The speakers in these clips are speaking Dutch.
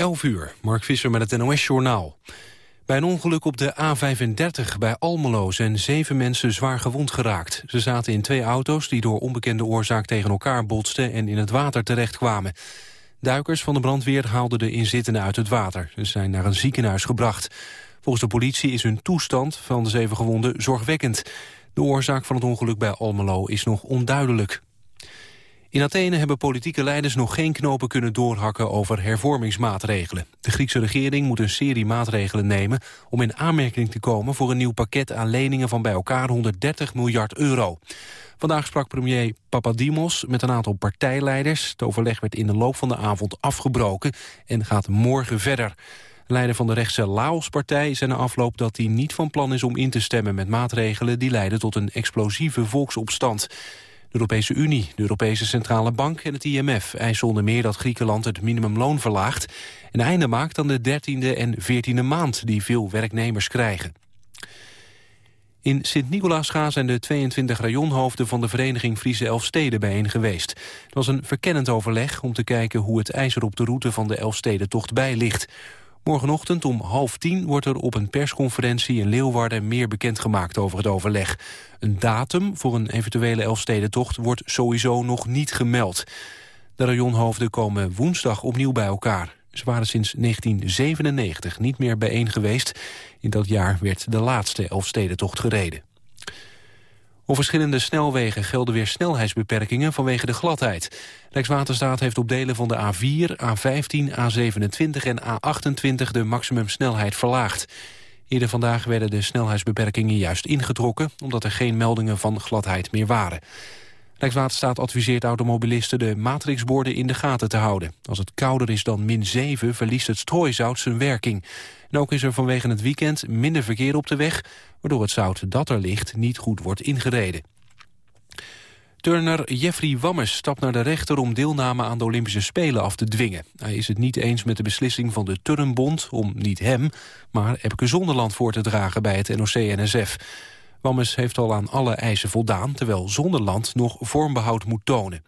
11 uur, Mark Visser met het NOS-journaal. Bij een ongeluk op de A35 bij Almelo zijn zeven mensen zwaar gewond geraakt. Ze zaten in twee auto's die door onbekende oorzaak tegen elkaar botsten en in het water terechtkwamen. Duikers van de brandweer haalden de inzittenden uit het water. Ze zijn naar een ziekenhuis gebracht. Volgens de politie is hun toestand van de zeven gewonden zorgwekkend. De oorzaak van het ongeluk bij Almelo is nog onduidelijk. In Athene hebben politieke leiders nog geen knopen kunnen doorhakken over hervormingsmaatregelen. De Griekse regering moet een serie maatregelen nemen om in aanmerking te komen voor een nieuw pakket aan leningen van bij elkaar 130 miljard euro. Vandaag sprak premier Papadimos met een aantal partijleiders. Het overleg werd in de loop van de avond afgebroken en gaat morgen verder. Leider van de rechtse Laos-partij zei na afloop dat hij niet van plan is om in te stemmen met maatregelen die leiden tot een explosieve volksopstand. De Europese Unie, de Europese Centrale Bank en het IMF eisen onder meer dat Griekenland het minimumloon verlaagt en einde maakt aan de dertiende en veertiende maand die veel werknemers krijgen. In Sint-Nicolaasga zijn de 22 rajonhoofden van de vereniging Friese Elfsteden bijeen geweest. Het was een verkennend overleg om te kijken hoe het ijzer op de route van de Elfstedentocht bij ligt. Morgenochtend om half tien wordt er op een persconferentie in Leeuwarden meer bekendgemaakt over het overleg. Een datum voor een eventuele Elfstedentocht wordt sowieso nog niet gemeld. De rajonhoofden komen woensdag opnieuw bij elkaar. Ze waren sinds 1997 niet meer bijeen geweest. In dat jaar werd de laatste Elfstedentocht gereden. Op verschillende snelwegen gelden weer snelheidsbeperkingen vanwege de gladheid. Rijkswaterstaat heeft op delen van de A4, A15, A27 en A28 de maximumsnelheid verlaagd. Eerder vandaag werden de snelheidsbeperkingen juist ingetrokken... omdat er geen meldingen van gladheid meer waren. Rijkswaterstaat adviseert automobilisten de matrixborden in de gaten te houden. Als het kouder is dan min 7 verliest het strooizout zijn werking. En ook is er vanwege het weekend minder verkeer op de weg... waardoor het zout dat er ligt niet goed wordt ingereden. Turner Jeffrey Wammes stapt naar de rechter om deelname aan de Olympische Spelen af te dwingen. Hij is het niet eens met de beslissing van de Turnbond om niet hem, maar Epke Zonderland voor te dragen bij het NOC-NSF. Wammes heeft al aan alle eisen voldaan, terwijl Zonderland nog vormbehoud moet tonen.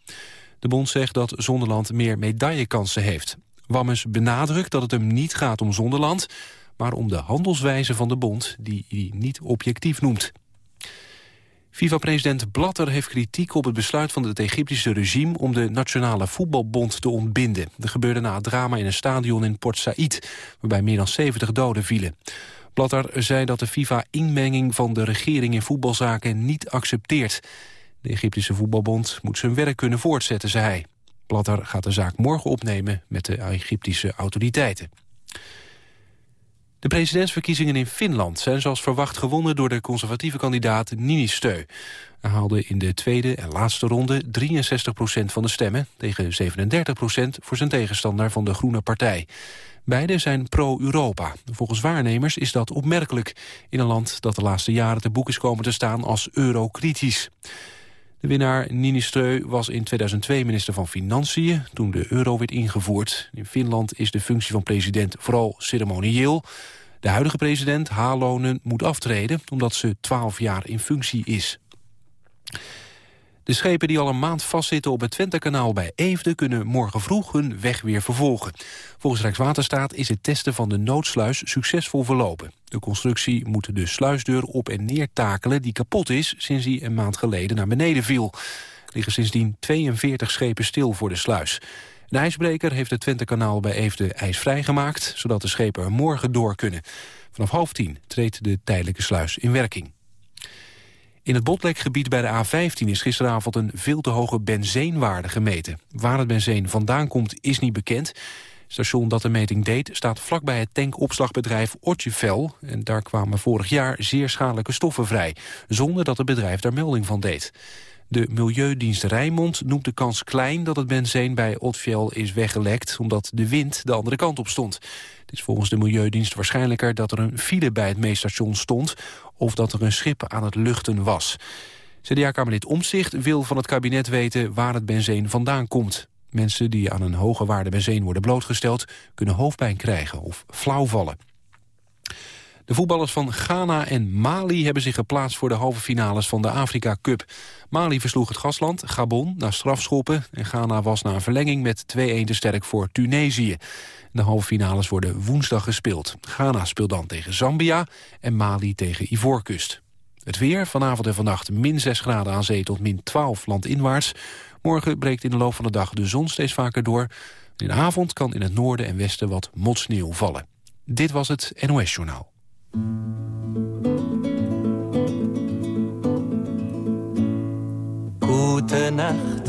De bond zegt dat Zonderland meer medaillekansen heeft. Wammes benadrukt dat het hem niet gaat om Zonderland... maar om de handelswijze van de bond, die hij niet objectief noemt. FIFA-president Blatter heeft kritiek op het besluit van het Egyptische regime... om de Nationale Voetbalbond te ontbinden. Dat gebeurde na het drama in een stadion in Port Said... waarbij meer dan 70 doden vielen. Blatter zei dat de FIFA inmenging van de regering in voetbalzaken niet accepteert. De Egyptische voetbalbond moet zijn werk kunnen voortzetten, zei hij. Blatter gaat de zaak morgen opnemen met de Egyptische autoriteiten. De presidentsverkiezingen in Finland zijn zoals verwacht gewonnen door de conservatieve kandidaat Niinistö. Hij haalde in de tweede en laatste ronde 63% van de stemmen tegen 37% voor zijn tegenstander van de Groene Partij. Beide zijn pro-Europa. Volgens waarnemers is dat opmerkelijk in een land dat de laatste jaren te boek is komen te staan als eurokritisch. De winnaar Niinistö was in 2002 minister van Financiën toen de euro werd ingevoerd. In Finland is de functie van president vooral ceremonieel. De huidige president, Halonen, moet aftreden omdat ze 12 jaar in functie is. De schepen die al een maand vastzitten op het Twentekanaal bij Eefde... kunnen morgen vroeg hun weg weer vervolgen. Volgens Rijkswaterstaat is het testen van de noodsluis succesvol verlopen. De constructie moet de sluisdeur op en neer takelen die kapot is... sinds die een maand geleden naar beneden viel. Er liggen sindsdien 42 schepen stil voor de sluis. De ijsbreker heeft het Twentekanaal bij Eefde ijsvrij gemaakt... zodat de schepen er morgen door kunnen. Vanaf half tien treedt de tijdelijke sluis in werking. In het Botlekgebied bij de A15 is gisteravond een veel te hoge benzeenwaarde gemeten. Waar het benzeen vandaan komt is niet bekend. Het station dat de meting deed staat vlakbij het tankopslagbedrijf Otjevel. En daar kwamen vorig jaar zeer schadelijke stoffen vrij, zonder dat het bedrijf daar melding van deed. De Milieudienst Rijnmond noemt de kans klein dat het benzeen bij Otvel is weggelekt... omdat de wind de andere kant op stond. Het is volgens de Milieudienst waarschijnlijker dat er een file bij het meestation stond... of dat er een schip aan het luchten was. CDA-kamerlid Omzicht wil van het kabinet weten waar het benzeen vandaan komt. Mensen die aan een hoge waarde benzeen worden blootgesteld... kunnen hoofdpijn krijgen of flauw vallen. De voetballers van Ghana en Mali hebben zich geplaatst voor de halve finales van de Afrika Cup. Mali versloeg het gastland, Gabon, na strafschoppen. En Ghana was na een verlenging met 2-1 te sterk voor Tunesië. De halve finales worden woensdag gespeeld. Ghana speelt dan tegen Zambia en Mali tegen Ivoorkust. Het weer, vanavond en vannacht min 6 graden aan zee tot min 12 landinwaarts. Morgen breekt in de loop van de dag de zon steeds vaker door. In de avond kan in het noorden en westen wat motsneeuw vallen. Dit was het NOS Journaal. Gute Nacht.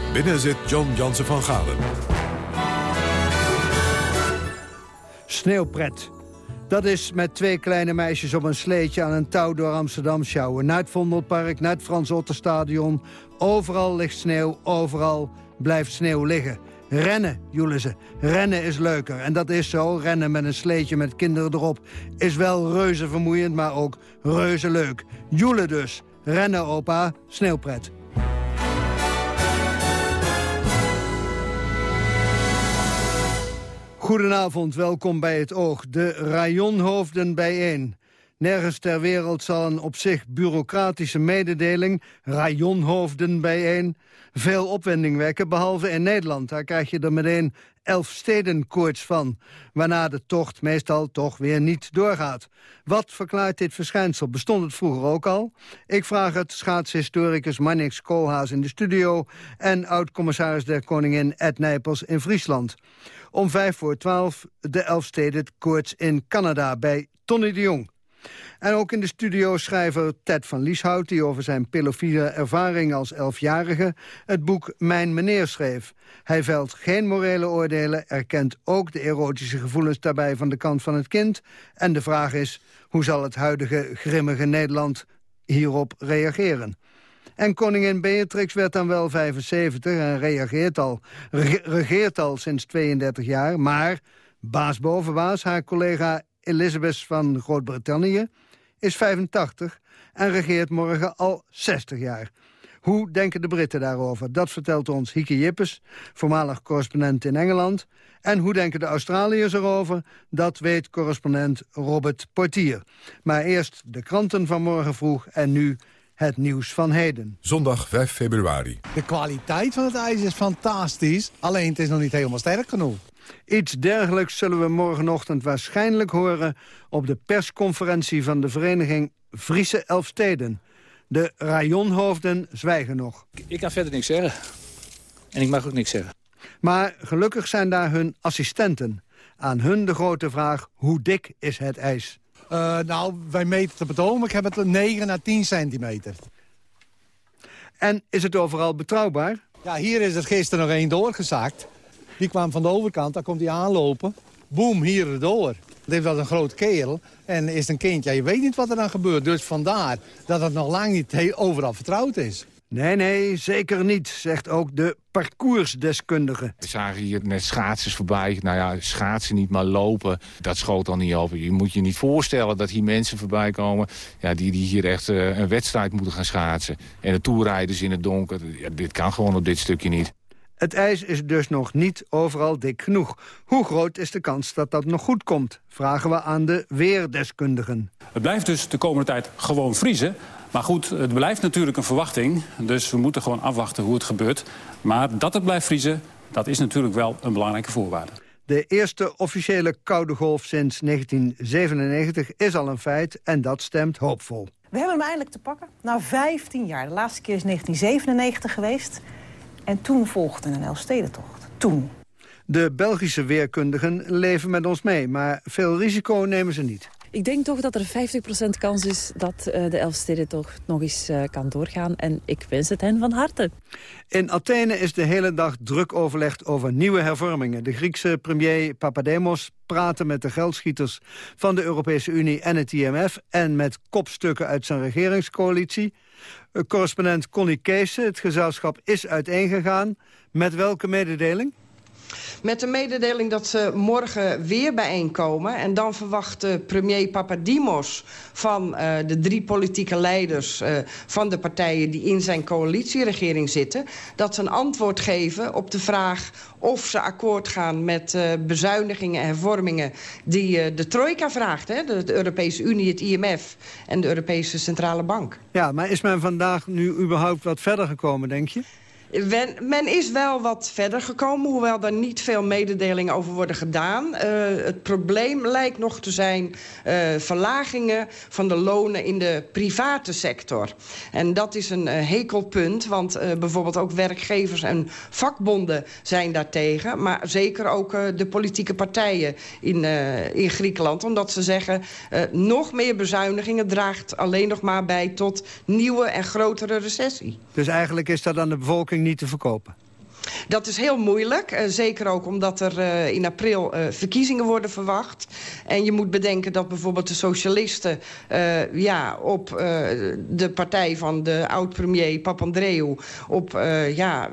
Binnen zit John Jansen van Galen. Sneeuwpret. Dat is met twee kleine meisjes op een sleetje aan een touw door Amsterdam sjouwen. Naar het Vondelpark, naar het Frans Otterstadion. Overal ligt sneeuw, overal blijft sneeuw liggen. Rennen, ze. Rennen is leuker. En dat is zo. Rennen met een sleetje met kinderen erop is wel reuze vermoeiend, maar ook reuze leuk. Joelen dus. Rennen, opa. Sneeuwpret. Goedenavond, welkom bij het Oog. De rajonhoofden bijeen. Nergens ter wereld zal een op zich bureaucratische mededeling... rajonhoofden bijeen, veel opwinding wekken, behalve in Nederland. Daar krijg je er meteen elf stedenkoorts van... waarna de tocht meestal toch weer niet doorgaat. Wat verklaart dit verschijnsel? Bestond het vroeger ook al? Ik vraag het schaatshistoricus Mannix Koolhaas in de studio... en oud-commissaris der Koningin Ed Nijpels in Friesland. Om vijf voor twaalf de Elfstedenkoorts in Canada bij Tony de Jong. En ook in de studio schrijver Ted van Lieshout... die over zijn pedofiele ervaring als elfjarige het boek Mijn Meneer schreef. Hij velt geen morele oordelen, erkent ook de erotische gevoelens daarbij van de kant van het kind. En de vraag is, hoe zal het huidige grimmige Nederland hierop reageren? En koningin Beatrix werd dan wel 75 en reageert al, regeert al sinds 32 jaar. Maar baas boven baas, haar collega Elizabeth van Groot-Brittannië is 85 en regeert morgen al 60 jaar. Hoe denken de Britten daarover? Dat vertelt ons Hieke Jippes, voormalig correspondent in Engeland. En hoe denken de Australiërs erover? Dat weet correspondent Robert Portier. Maar eerst de kranten van morgen vroeg en nu het nieuws van heden. Zondag 5 februari. De kwaliteit van het ijs is fantastisch, alleen het is nog niet helemaal sterk genoeg. Iets dergelijks zullen we morgenochtend waarschijnlijk horen... op de persconferentie van de vereniging Friese Elfsteden. De rajonhoofden zwijgen nog. Ik kan verder niks zeggen. En ik mag ook niks zeggen. Maar gelukkig zijn daar hun assistenten. Aan hun de grote vraag, hoe dik is het ijs? Uh, nou, wij meten het op het ogenblik, hebben het 9 à 10 centimeter. En is het overal betrouwbaar? Ja, hier is er gisteren nog één doorgezakt. Die kwam van de overkant, daar komt hij aanlopen. Boom, hier erdoor. Het heeft wel een groot kerel en is een kind. Ja, je weet niet wat er dan gebeurt. Dus vandaar dat het nog lang niet overal vertrouwd is. Nee, nee, zeker niet, zegt ook de parcoursdeskundige. We zagen hier net schaatsers voorbij. Nou ja, schaatsen niet, maar lopen, dat schoot al niet op. Je moet je niet voorstellen dat hier mensen voorbij komen... Ja, die, die hier echt uh, een wedstrijd moeten gaan schaatsen. En de toerrijders in het donker. Ja, dit kan gewoon op dit stukje niet. Het ijs is dus nog niet overal dik genoeg. Hoe groot is de kans dat dat nog goed komt? Vragen we aan de weerdeskundigen. Het blijft dus de komende tijd gewoon vriezen. Maar goed, het blijft natuurlijk een verwachting. Dus we moeten gewoon afwachten hoe het gebeurt. Maar dat het blijft vriezen, dat is natuurlijk wel een belangrijke voorwaarde. De eerste officiële koude golf sinds 1997 is al een feit en dat stemt hoopvol. We hebben hem eindelijk te pakken. Na 15 jaar. De laatste keer is 1997 geweest. En toen volgde een Elfstedentocht. Toen. De Belgische weerkundigen leven met ons mee, maar veel risico nemen ze niet. Ik denk toch dat er 50% kans is dat uh, de Elfsteden toch nog eens uh, kan doorgaan. En ik wens het hen van harte. In Athene is de hele dag druk overlegd over nieuwe hervormingen. De Griekse premier Papademos praatte met de geldschieters van de Europese Unie en het IMF... en met kopstukken uit zijn regeringscoalitie. Uh, correspondent Connie Kees, het gezelschap is uiteengegaan. Met welke mededeling? Met de mededeling dat ze morgen weer bijeenkomen. En dan verwacht premier Papadimos van uh, de drie politieke leiders... Uh, van de partijen die in zijn coalitieregering zitten... dat ze een antwoord geven op de vraag of ze akkoord gaan met uh, bezuinigingen en hervormingen... die de trojka vraagt, hè? De, de Europese Unie, het IMF en de Europese Centrale Bank. Ja, maar is men vandaag nu überhaupt wat verder gekomen, denk je? Men, men, is wel wat verder gekomen, hoewel er niet veel mededelingen over worden gedaan. Uh, het probleem lijkt nog te zijn uh, verlagingen van de lonen in de private sector. En dat is een uh, hekelpunt, want bijvoorbeeld ook werkgevers en vakbonden zijn daartegen. Maar zeker ook de politieke partijen in, in Griekenland. Omdat ze zeggen, nog meer bezuinigingen draagt alleen nog maar bij tot nieuwe en grotere recessie. Dus eigenlijk is dat aan de bevolking niet te verkopen? Dat is heel moeilijk. Uh, zeker ook omdat er uh, in april uh, verkiezingen worden verwacht. En je moet bedenken dat bijvoorbeeld de socialisten... ja, op de partij van de oud-premier Papandreou... op ja,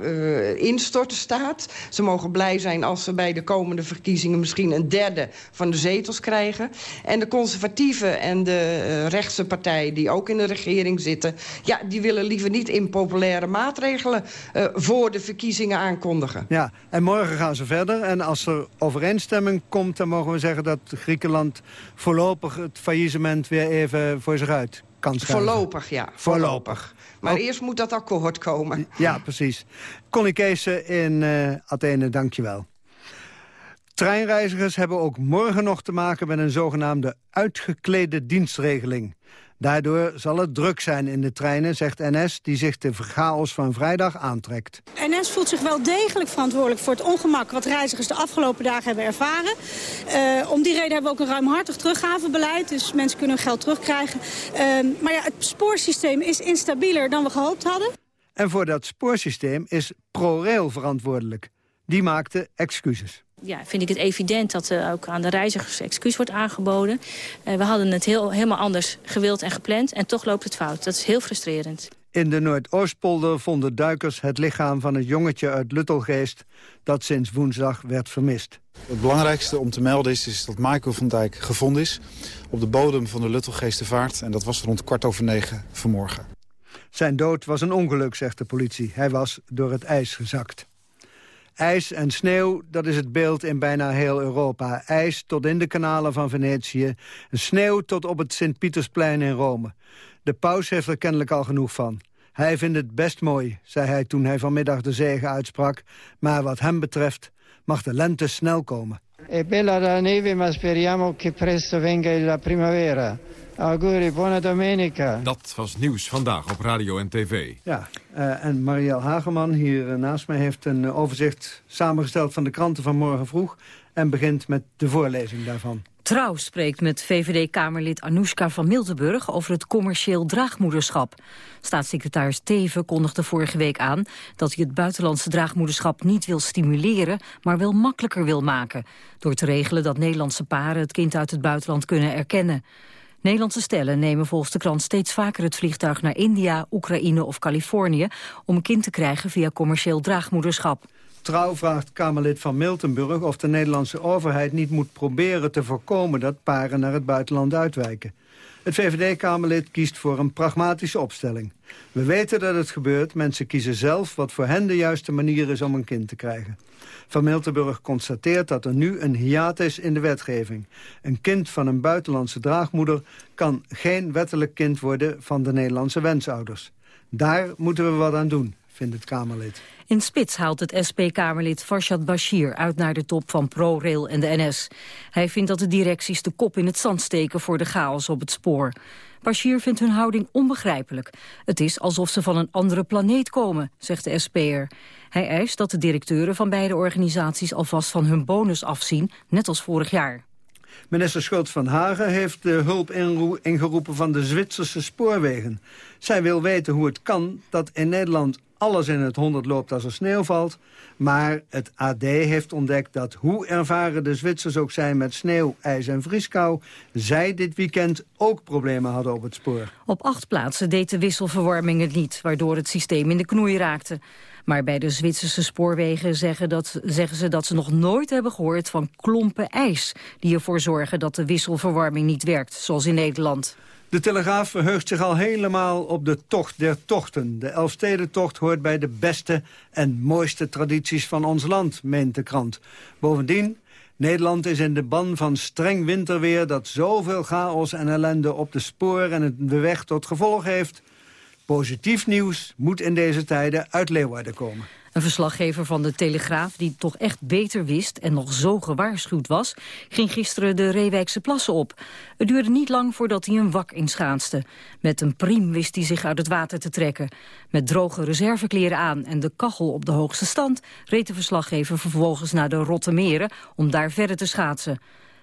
instorten staat. Ze mogen blij zijn als ze bij de komende verkiezingen... misschien een derde van de zetels krijgen. En de conservatieven en de rechtse partij die ook in de regering zitten... ja, die willen liever niet impopulaire maatregelen... voor de verkiezingen aankondigen. Ja, en morgen gaan ze verder. En als er overeenstemming komt, dan mogen we zeggen dat Griekenland voorlopig het faillissement weer even voor zich uit kan schuiven. Voorlopig, ja. Voorlopig. Maar Ook... eerst moet dat akkoord komen. Ja, precies. Connie Kees in uh, Athene, dankjewel. Treinreizigers hebben ook morgen nog te maken met een zogenaamde uitgeklede dienstregeling. Daardoor zal het druk zijn in de treinen, zegt NS, die zich de chaos van vrijdag aantrekt. NS voelt zich wel degelijk verantwoordelijk voor het ongemak wat reizigers de afgelopen dagen hebben ervaren. Uh, om die reden hebben we ook een ruimhartig teruggavenbeleid, dus mensen kunnen hun geld terugkrijgen. Uh, maar ja, het spoorsysteem is instabieler dan we gehoopt hadden. En voor dat spoorsysteem is ProRail verantwoordelijk. Die maakte excuses ja, vind ik het evident dat er ook aan de reizigers excuus wordt aangeboden. Uh, we hadden het heel, helemaal anders gewild en gepland en toch loopt het fout. Dat is heel frustrerend. In de Noordoostpolder vonden duikers het lichaam van het jongetje uit Luttelgeest... dat sinds woensdag werd vermist. Het belangrijkste om te melden is, is dat Michael van Dijk gevonden is... op de bodem van de Luttelgeestervaart en dat was rond kwart over negen vanmorgen. Zijn dood was een ongeluk, zegt de politie. Hij was door het ijs gezakt. IJs en sneeuw, dat is het beeld in bijna heel Europa. IJs tot in de kanalen van Venetië. Sneeuw tot op het Sint-Pietersplein in Rome. De paus heeft er kennelijk al genoeg van. Hij vindt het best mooi, zei hij toen hij vanmiddag de zegen uitsprak. Maar wat hem betreft mag de lente snel komen. È bella la neve, ma speriamo che presto venga la primavera. Auguri, buona domenica. Dat was nieuws vandaag op radio en tv. Ja, uh, en Marielle Hageman hier uh, naast mij heeft een uh, overzicht samengesteld van de kranten van morgen vroeg. En begint met de voorlezing daarvan. Trouw spreekt met VVD-Kamerlid Anoushka van Miltenburg over het commercieel draagmoederschap. Staatssecretaris Teven kondigde vorige week aan dat hij het buitenlandse draagmoederschap niet wil stimuleren, maar wel makkelijker wil maken. Door te regelen dat Nederlandse paren het kind uit het buitenland kunnen erkennen. Nederlandse stellen nemen volgens de krant steeds vaker het vliegtuig naar India, Oekraïne of Californië om een kind te krijgen via commercieel draagmoederschap. Trouw vraagt Kamerlid van Miltenburg of de Nederlandse overheid niet moet proberen te voorkomen dat paren naar het buitenland uitwijken. Het VVD-Kamerlid kiest voor een pragmatische opstelling. We weten dat het gebeurt, mensen kiezen zelf wat voor hen de juiste manier is om een kind te krijgen. Van Miltenburg constateert dat er nu een hiaat is in de wetgeving. Een kind van een buitenlandse draagmoeder kan geen wettelijk kind worden van de Nederlandse wensouders. Daar moeten we wat aan doen, vindt het Kamerlid. In Spits haalt het SP-Kamerlid Farshad Bashir uit naar de top van ProRail en de NS. Hij vindt dat de directies de kop in het zand steken voor de chaos op het spoor. Bashir vindt hun houding onbegrijpelijk. Het is alsof ze van een andere planeet komen, zegt de SP'er. Hij eist dat de directeuren van beide organisaties alvast van hun bonus afzien, net als vorig jaar. Minister Schultz van Hagen heeft de hulp ingeroepen van de Zwitserse spoorwegen. Zij wil weten hoe het kan dat in Nederland alles in het honderd loopt als er sneeuw valt. Maar het AD heeft ontdekt dat hoe ervaren de Zwitsers ook zijn met sneeuw, ijs en vrieskou... zij dit weekend ook problemen hadden op het spoor. Op acht plaatsen deed de wisselverwarming het niet, waardoor het systeem in de knoei raakte. Maar bij de Zwitserse spoorwegen zeggen, dat, zeggen ze dat ze nog nooit hebben gehoord van klompen ijs... die ervoor zorgen dat de wisselverwarming niet werkt, zoals in Nederland. De Telegraaf verheugt zich al helemaal op de tocht der tochten. De Elfstedentocht hoort bij de beste en mooiste tradities van ons land, meent de krant. Bovendien, Nederland is in de ban van streng winterweer... dat zoveel chaos en ellende op de spoor en de weg tot gevolg heeft... Positief nieuws moet in deze tijden uit Leeuwarden komen. Een verslaggever van de Telegraaf, die toch echt beter wist... en nog zo gewaarschuwd was, ging gisteren de Reewijkse plassen op. Het duurde niet lang voordat hij een wak inschaanste. Met een priem wist hij zich uit het water te trekken. Met droge reservekleren aan en de kachel op de hoogste stand... reed de verslaggever vervolgens naar de Rottemeren om daar verder te schaatsen.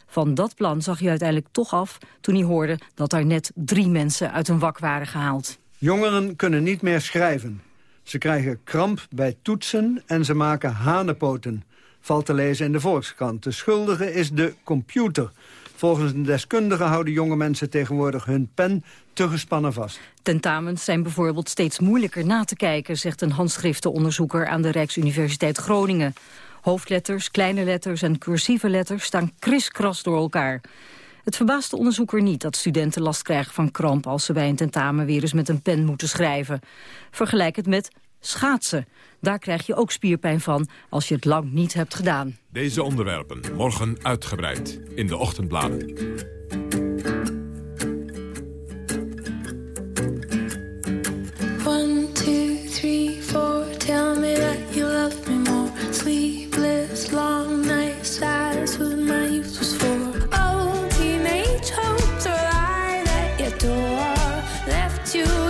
Van dat plan zag hij uiteindelijk toch af toen hij hoorde... dat er net drie mensen uit een wak waren gehaald. Jongeren kunnen niet meer schrijven. Ze krijgen kramp bij toetsen en ze maken hanenpoten. Valt te lezen in de Volkskrant. De schuldige is de computer. Volgens een deskundige houden jonge mensen tegenwoordig hun pen te gespannen vast. Tentamens zijn bijvoorbeeld steeds moeilijker na te kijken... zegt een handschriftenonderzoeker aan de Rijksuniversiteit Groningen. Hoofdletters, kleine letters en cursieve letters staan kriskras door elkaar. Het verbaast de onderzoeker niet dat studenten last krijgen van kramp... als ze bij een tentamen weer eens met een pen moeten schrijven. Vergelijk het met schaatsen. Daar krijg je ook spierpijn van als je het lang niet hebt gedaan. Deze onderwerpen morgen uitgebreid in de ochtendbladen. to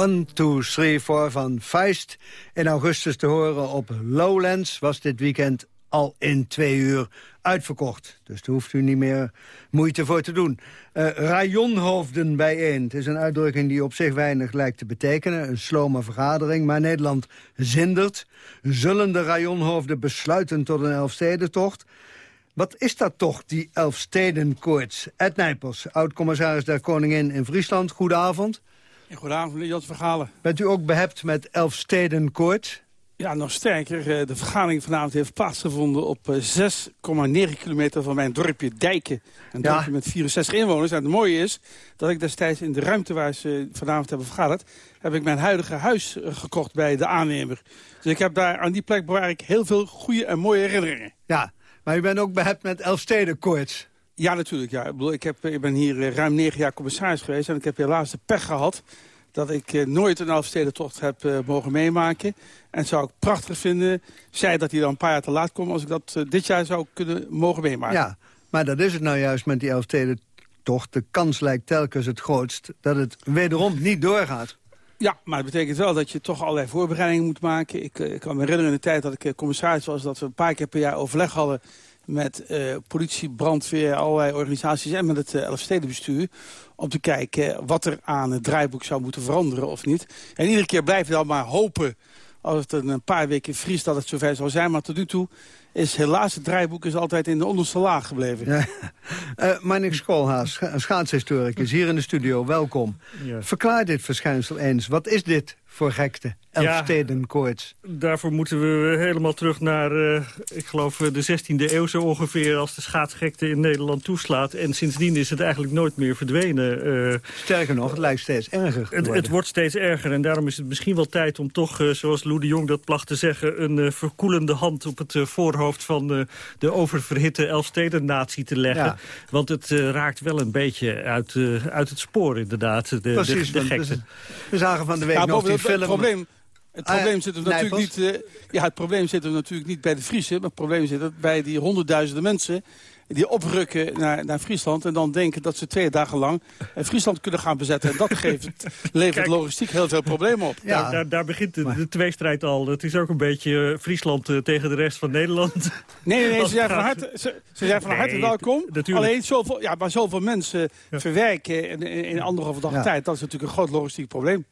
One, two, three, four van Feist. In augustus te horen op Lowlands was dit weekend al in twee uur uitverkocht. Dus daar hoeft u niet meer moeite voor te doen. Uh, rajonhoofden bijeen. Het is een uitdrukking die op zich weinig lijkt te betekenen. Een slome vergadering, maar Nederland zindert. Zullen de rajonhoofden besluiten tot een Elfstedentocht? Wat is dat toch, die Elfstedenkoorts? Ed Nijpels, oud-commissaris der Koningin in Friesland. Goedenavond. Goedenavond, Jan Vergalen. Bent u ook behept met Elfstedenkoorts? Ja, nog sterker. Eh, de vergadering vanavond heeft plaatsgevonden op 6,9 eh, kilometer van mijn dorpje Dijken. Een dorpje met 64 inwoners. En het mooie is dat ik destijds in de ruimte waar ze vanavond hebben vergaderd... heb ik mijn huidige huis eh, gekocht bij de aannemer. Dus ik heb daar aan die plek bewaar ik heel veel goede en mooie herinneringen. Ja, maar u bent ook behept met Elfstedenkoorts. Ja, natuurlijk. Ja. Ik, bedoel, ik, heb, ik ben hier ruim negen jaar commissaris geweest... en ik heb helaas de pech gehad dat ik eh, nooit een Elfstedentocht heb uh, mogen meemaken. En zou ik prachtig vinden, zij dat hij dan een paar jaar te laat komt... als ik dat uh, dit jaar zou kunnen mogen meemaken. Ja, maar dat is het nou juist met die Elfstedentocht. De kans lijkt telkens het grootst dat het wederom niet doorgaat. Ja, maar het betekent wel dat je toch allerlei voorbereidingen moet maken. Ik, ik kan me herinneren in de tijd dat ik commissaris was... dat we een paar keer per jaar overleg hadden met uh, politie, brandweer, allerlei organisaties en met het uh, Elfstedenbestuur. Om te kijken wat er aan het draaiboek zou moeten veranderen of niet. En iedere keer blijven we dan maar hopen als het een paar weken vriest dat het zover zal zijn. Maar tot nu toe is helaas het draaiboek is altijd in de onderste laag gebleven. Ja. Uh, Marnix Schoolhaas, schaatshistoricus, hier in de studio. Welkom. Ja. Verklaar dit verschijnsel eens. Wat is dit voor gekte? Elfstedenkoorts. Ja, daarvoor moeten we helemaal terug naar, uh, ik geloof, eh, de 16e eeuw zo ongeveer... als de schaatsgekte in Nederland toeslaat. En sindsdien is het eigenlijk nooit meer verdwenen. Uh, Sterker nog, het lijkt steeds erger het, het, wordt steeds erger en daarom is het misschien wel tijd om toch... Uh, zoals Lou de Jong dat placht te zeggen... een verkoelende hand op het voorhoofd van de oververhitte Elfsteden-natie te leggen. Ja. Want het raakt wel een beetje uit, uit het spoor inderdaad, de, Precies, de, de gekte. Dus, we zagen van de week nog die film... Het probleem, het probleem, zit er natuurlijk niet, uh, ja, het probleem zit er natuurlijk niet bij de Friese, maar het probleem zit er bij die honderdduizenden mensen die oprukken naar, naar Friesland... en dan denken dat ze twee dagen lang Friesland kunnen gaan bezetten. En dat geeft, levert logistiek heel veel problemen op. Ja, daar, daar begint de, de, tweestrijd al. Het is ook een beetje uh, Friesland tegen de rest van Nederland. Nee, nee, nee ze zijn van harte, ze, ze zijn van harte welkom. Natuurlijk. Alleen zoveel, ja, maar zoveel mensen ja. verwerken in, in anderhalve dag ja. tijd... dat is natuurlijk een groot logistiek probleem.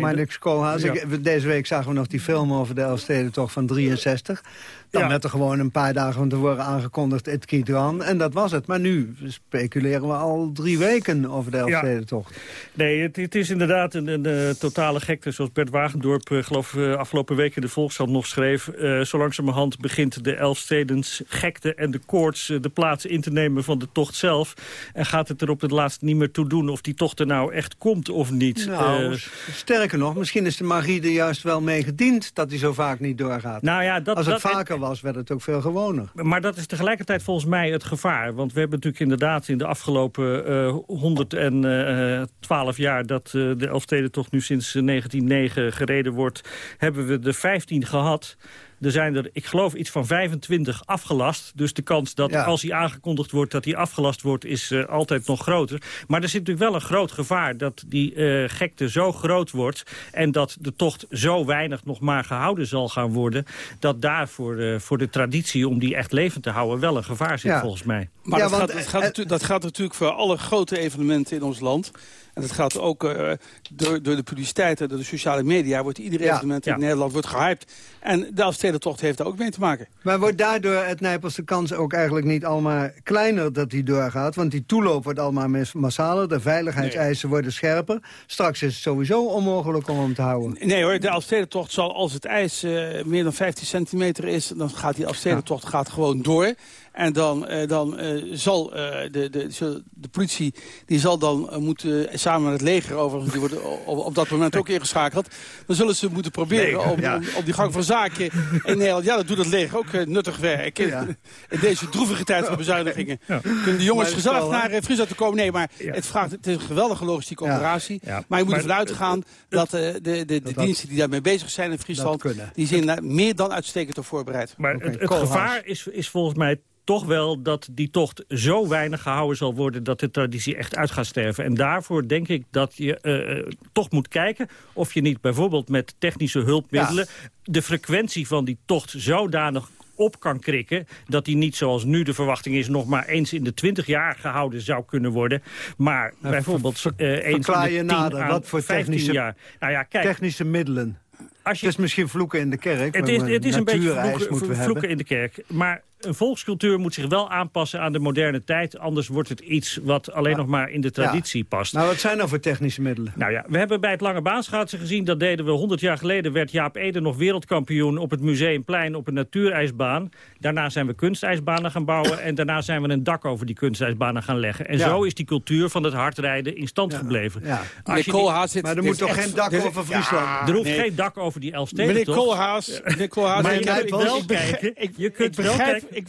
Maar, nee, Koolhaas, ja. deze week zagen we nog die film over de Elfstedentocht van 63. Dan ja. werd er gewoon een paar dagen van tevoren aangekondigd, het kiet En dat was het. Maar nu speculeren we al drie weken over de Elfstedentocht. Ja. Nee, het, het, is inderdaad een, een, totale gekte. Zoals Bert Wagendorp, uh, geloof uh, afgelopen week in de Volkshand nog schreef. Uh, zo langzamerhand begint de Elfstedens gekte en de koorts de plaats in te nemen van de tocht zelf. En gaat het er op het laatst niet meer toe doen of die tocht er nou echt komt of niet. Nou, sterker nog, misschien is de magie er juist wel mee gediend dat hij zo vaak niet doorgaat. Nou ja, dat, Als het dat, vaker was, werd het ook veel gewoner. Maar dat is tegelijkertijd volgens mij het gevaar. Want we hebben natuurlijk inderdaad in de afgelopen uh, 112 jaar... dat uh, de Elfstedentocht nu sinds 1909 gereden wordt... hebben we de 15 gehad... Er zijn er, ik geloof, iets van 25 afgelast. Dus de kans dat ja. als hij aangekondigd wordt dat hij afgelast wordt... is uh, altijd nog groter. Maar er zit natuurlijk wel een groot gevaar dat die uh, gekte zo groot wordt... en dat de tocht zo weinig nog maar gehouden zal gaan worden... dat daar voor, uh, voor de traditie om die echt levend te houden wel een gevaar zit, ja. volgens mij. Maar ja, dat, want, gaat, dat, gaat, dat gaat natuurlijk voor alle grote evenementen in ons land... En dat gaat ook uh, door, door de publiciteit en door de sociale media... wordt ieder ja, evenement ja. in Nederland wordt gehyped. En de Elfstedentocht heeft daar ook mee te maken. Maar wordt daardoor het Nijpelse kans ook eigenlijk niet allemaal kleiner dat die doorgaat? Want die toeloop wordt allemaal massaler, de veiligheidseisen nee. worden scherper. Straks is het sowieso onmogelijk om hem te houden. Nee hoor, de Elfstedentocht zal als het ijs uh, meer dan 15 centimeter is... dan gaat die Elfstedentocht ja. gaat gewoon door. En dan, uh, dan uh, zal uh, de, de, de politie die zal dan moeten, samen met het leger overigens, die wordt op, op dat moment ook ingeschakeld. Dan zullen ze moeten proberen om, ja. om, op die gang van zaken in Nederland. Ja, dat doet het leger ook nuttig werk. Ja. In deze droevige tijd van bezuinigingen. Ja. Kunnen de jongens gezellig wel, naar Friesland te komen? Nee, maar het, vraagt, het is een geweldige logistieke operatie. Maar je moet ervan uitgaan dat de, de, de, de diensten die daarmee bezig zijn in Friesland... die zijn meer dan uitstekend op voorbereid. Maar okay. het, het gevaar is, is volgens mij toch wel dat die tocht zo weinig gehouden zal worden... dat de traditie echt uit gaat sterven. En daarvoor denk ik dat je uh, toch moet kijken... of je niet bijvoorbeeld met technische hulpmiddelen... de frequentie van die tocht zodanig op kan krikken... dat die niet zoals nu de verwachting is... nog maar eens in de 20 jaar gehouden zou kunnen worden. Maar bijvoorbeeld uh, eens in de je nader, wat voor technische, jaar. Nou ja, kijk, technische middelen? Als je, het is misschien vloeken in de kerk. Het is, het is een beetje vloeken, vloeken in de kerk. Maar een volkscultuur moet zich wel aanpassen aan de moderne tijd. Anders wordt het iets wat alleen nog maar in de traditie past. Nou, wat zijn nou voor technische middelen? Nou ja, we hebben bij het lange baanschaatsen gezien... dat deden we 100 jaar geleden, werd Jaap Ede nog wereldkampioen... op het Museumplein op een natuurijsbaan. Daarna zijn we kunstijsbanen gaan bouwen... en daarna zijn we een dak over die kunstijsbanen gaan leggen. En zo is die cultuur van het hardrijden in stand gebleven. Ja. Als je die, maar er moet toch geen dak over Friesland? er hoeft geen dak over die Elfsteden, Meneer Koolhaas, meneer Koolhaas... Maar je kunt wel kijken. Je kunt wel kijken ik,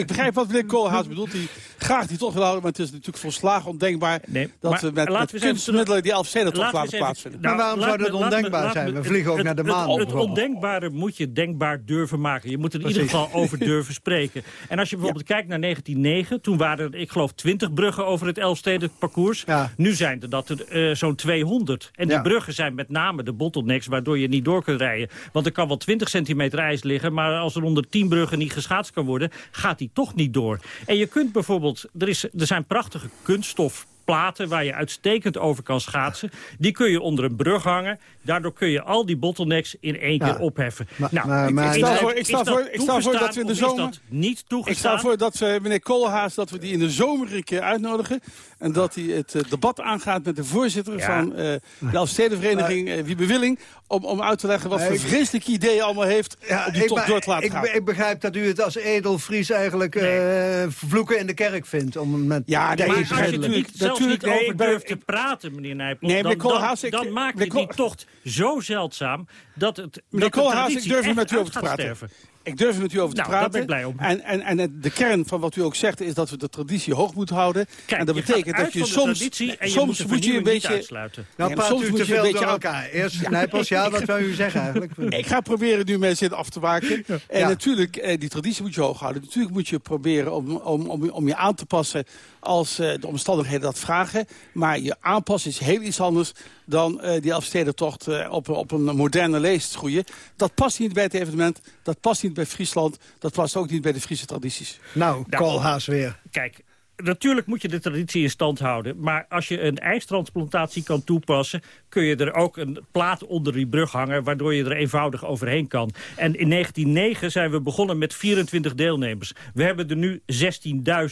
ik begrijp wat meneer Koolhaas bedoelt. Die graag die toch wil houden, maar het is natuurlijk volslagen ondenkbaar... Nee, dat we met, met kunstmiddelen die Elfsteden toch laten plaatsvinden. Maar waarom zou dat ondenkbaar zijn? We vliegen ook naar de maan. Het, ondenkbare moet je denkbaar durven maken. Je moet er in ieder geval over durven spreken. En als je bijvoorbeeld kijkt naar 1909... toen waren er, ik geloof, 20 bruggen over het Elfsteden parcours. Nu zijn er dat er uh, zo'n 200. En die bruggen zijn met name de bottlenecks... waardoor je niet door kunt rijden. Want er kan wel 20 centimeter ijs liggen... maar als er onder 10 bruggen niet geschaatst kan worden gaat die toch niet door. En je kunt bijvoorbeeld, er, is, er zijn prachtige kunststof platen waar je uitstekend over kan schaatsen. Die kun je onder een brug hangen. Daardoor kun je al die bottlenecks in één keer opheffen. nou, ik, stel voor, ik stel voor, ik stel voor dat we in de zomer... niet toegestaan? Ik stel voor dat we meneer Koolhaas dat we die in de zomer een keer uitnodigen. En dat hij het uh, debat aangaat met de voorzitter van uh, de Elfstedenvereniging, uh, Wiebe Willing. Om, om uit te leggen wat voor vreselijke ideeën allemaal heeft ja, om die toch door te laten ik, gaan. Ik begrijp dat u het als edelfries eigenlijk nee. vloeken in de kerk vindt. Om met ja, nee, als je natuurlijk, zelfs niet nee, over durft te praten, meneer Nijpels... Nee, dan, dan, dan, maak je die tocht zo zeldzaam dat het... Meneer Koolhaas, ik durf met u over te praten. Ik durf er met u over te nou, praten. ben ik blij om. En, en, en de kern van wat u ook zegt is dat we de traditie hoog moeten houden. Kijk, en dat betekent dat je soms, soms moet, je een beetje uitsluiten. Nou, ja, soms u moet je een beetje elkaar. Eerst ja. Nijpels, ja, wat zou u zeggen eigenlijk? ik ga proberen nu mijn zin af te maken. En ja. natuurlijk, eh, die traditie moet je hoog houden. Natuurlijk moet je proberen om, om, om, om je aan te passen als uh, de omstandigheden dat vragen. Maar je aanpassen is heel iets anders dan uh, die Elfstedentocht uh, op, op een moderne leest groeien. Dat past niet bij het evenement, dat past niet bij Friesland... dat past ook niet bij de Friese tradities. Nou, Koolhaas weer. Kijk, natuurlijk moet je de traditie in stand houden. Maar als je een ijstransplantatie kan toepassen... kun je er ook een plaat onder die brug hangen... waardoor je er eenvoudig overheen kan. En in 1909 zijn we begonnen met 24 deelnemers. We hebben er nu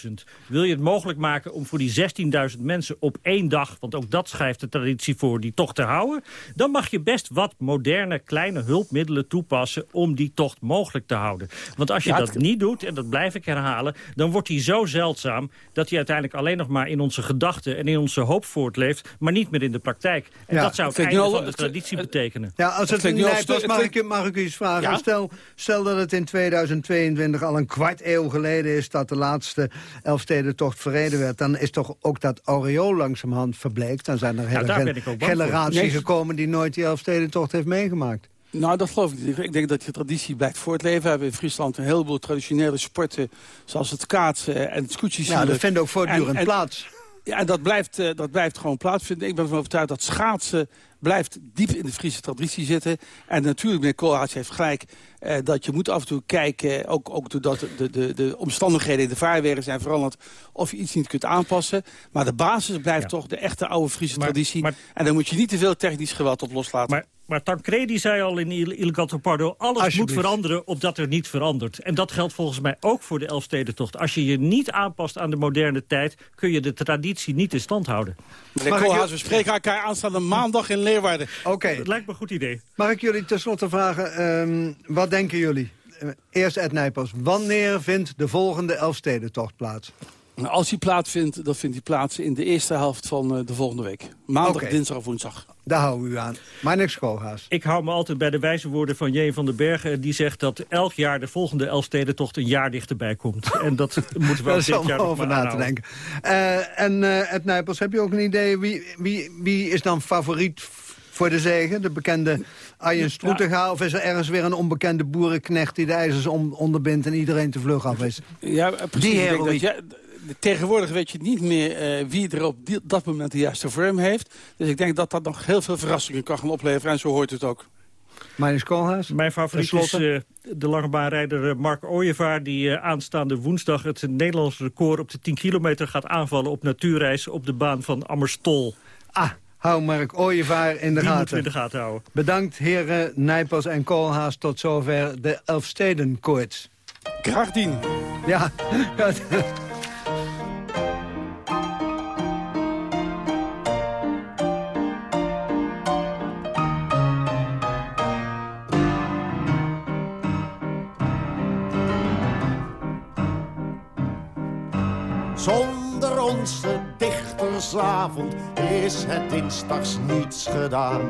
16.000. Wil je het mogelijk maken om voor die 16.000 mensen op één dag... want ook dat schrijft de traditie voor, die tocht te houden... dan mag je best wat moderne kleine hulpmiddelen toepassen... om die tocht mogelijk te houden. Want als je ja, dat niet doet, en dat blijf ik herhalen... dan wordt die zo zeldzaam dat hij uiteindelijk alleen nog maar in onze gedachten... en in onze hoop voortleeft, maar niet meer in de praktijk. En ja, dat zou het einde al, van de traditie het, betekenen. Ja, als het, het niet was, mag ik, mag ik u eens vragen. Ja? Stel, stel dat het in 2022 al een kwart eeuw geleden is... dat de laatste Elfstedentocht verreden werd... dan is toch ook dat aureool langzamerhand verbleekt. Dan zijn er hele generaties gekomen die nooit die Elfstedentocht heeft meegemaakt. Nou, dat geloof ik niet. Ik denk dat die traditie blijft voortleven. We hebben in Friesland een heleboel traditionele sporten... zoals het kaatsen en het scootjes. Ja, dat vindt ook voortdurend en, plaats. Ja, en dat blijft, uh, dat blijft gewoon plaatsvinden. Ik ben ervan overtuigd dat schaatsen blijft diep in de Friese traditie zitten. En natuurlijk, meneer Koolhaas heeft gelijk... Uh, dat je moet af en toe kijken, ook, ook doordat de, de, de omstandigheden in de vaarwegen zijn veranderd... of je iets niet kunt aanpassen. Maar de basis blijft ja. toch de echte oude Friese maar, traditie. Maar, en daar moet je niet te veel technisch geweld op loslaten. Maar maar Tancredi zei al in Il Gatto Pardo... alles moet veranderen opdat er niet verandert. En dat geldt volgens mij ook voor de Elfstedentocht. Als je je niet aanpast aan de moderne tijd... kun je de traditie niet in stand houden. Meneer Koolhaas, we spreken elkaar aanstaande maandag in Leeuwarden. Oké. Okay. Dat lijkt me een goed idee. Mag ik jullie tenslotte vragen, um, wat denken jullie? Eerst Ed Nijpels, wanneer vindt de volgende Elfstedentocht plaats? Als hij plaatsvindt, dan vindt hij plaats in de eerste helft van uh, de volgende week. Maandag, okay. dinsdag of woensdag. Daar houden we u aan. Maar niks schoolhaas. Ik hou me altijd bij de wijze woorden van J. van den Bergen. Die zegt dat elk jaar de volgende Elfstedentocht een jaar dichterbij komt. En dat moeten we ook dit jaar over na te denken. Uh, en uh, Ed Nijpels, heb je ook een idee wie, wie, wie is dan favoriet voor de zegen? De bekende Arjen Stroetenga? Of is er ergens weer een onbekende boerenknecht... die de ijzers om, onderbindt en iedereen te vlug af is? Ja, precies. Die ik denk dat, ja, tegenwoordig weet je niet meer uh, wie er op die, dat moment de juiste vorm heeft. Dus ik denk dat dat nog heel veel verrassingen kan gaan opleveren. En zo hoort het ook. Mijn Koolhaas? Mijn favoriet is uh, de langebaanrijder Mark Ooyevaar... die uh, aanstaande woensdag het Nederlands record op de 10 kilometer gaat aanvallen... op natuurreis op de baan van Ammerstol. Ah, hou Mark Ooyevaar in de die gaten. in de gaten houden. Bedankt heren Nijpels en Koolhaas. Tot zover de Elfstedenkoorts. Graag dien. Ja, Zonder onze dichtersavond is het dinsdags niets gedaan.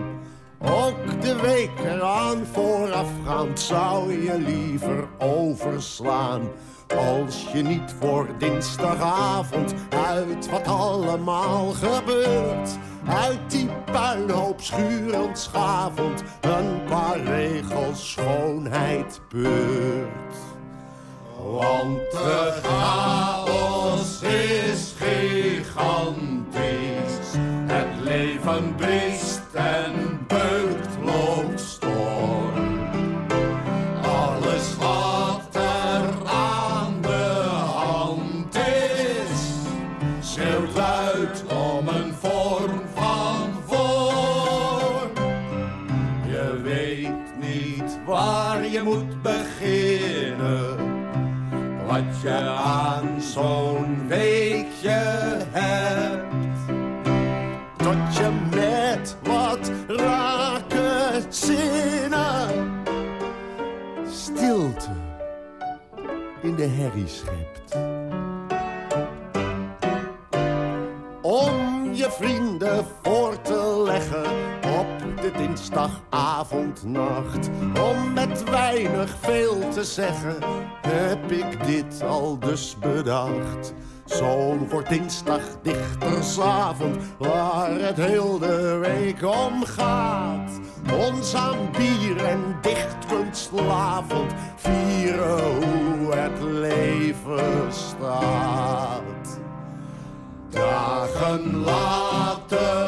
Ook de week eraan voorafgaand zou je liever overslaan. Als je niet voor dinsdagavond uit wat allemaal gebeurt... uit die puinhoop schavend een paar regels schoonheid beurt. Want de chaos is gigantisch. Het leven briest en beukt wat je aan zo'n weekje hebt. Tot je met wat rake zinnen stilte in de herrie schept. Om je vrienden voor te leggen de dinsdagavondnacht. Om met weinig veel te zeggen, heb ik dit al dus bedacht. Zo'n voor dinsdag dichtersavond, waar het heel de week om gaat. Ons aan bier en dichtkunstavond vieren hoe het leven staat. Dagen laten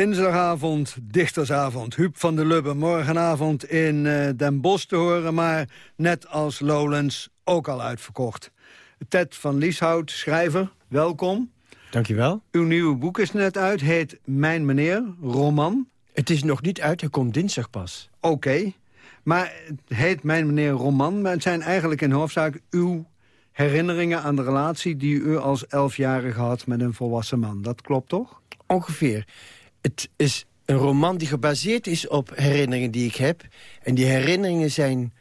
Dinsdagavond, dichtersavond. Huub van der Lubbe, morgenavond in eh, Den Bosch te horen... maar net als Lowlands ook al uitverkocht. Ted van Lieshout, schrijver, welkom. Dankjewel. Uw nieuwe boek is net uit, heet Mijn Meneer, roman. Het is nog niet uit, hij komt dinsdag pas. Oké, maar het heet Mijn Meneer roman... maar het zijn eigenlijk in hoofdzaak uw herinneringen aan de relatie... die u als elfjarige had met een volwassen man. Dat klopt toch? Ongeveer. Het is een roman die gebaseerd is op herinneringen die ik heb. En die herinneringen zijn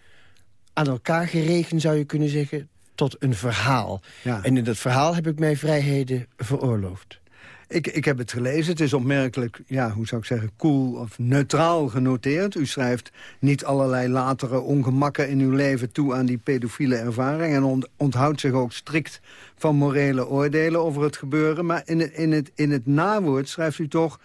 aan elkaar geregen, zou je kunnen zeggen, tot een verhaal. Ja. En in dat verhaal heb ik mij vrijheden veroorloofd. Ik, ik heb het gelezen. Het is opmerkelijk, ja, hoe zou ik zeggen, cool of neutraal genoteerd. U schrijft niet allerlei latere ongemakken in uw leven toe aan die pedofiele ervaring. En ont- onthoudt zich ook strikt van morele oordelen over het gebeuren. Maar in het, in, het, in het nawoord schrijft u toch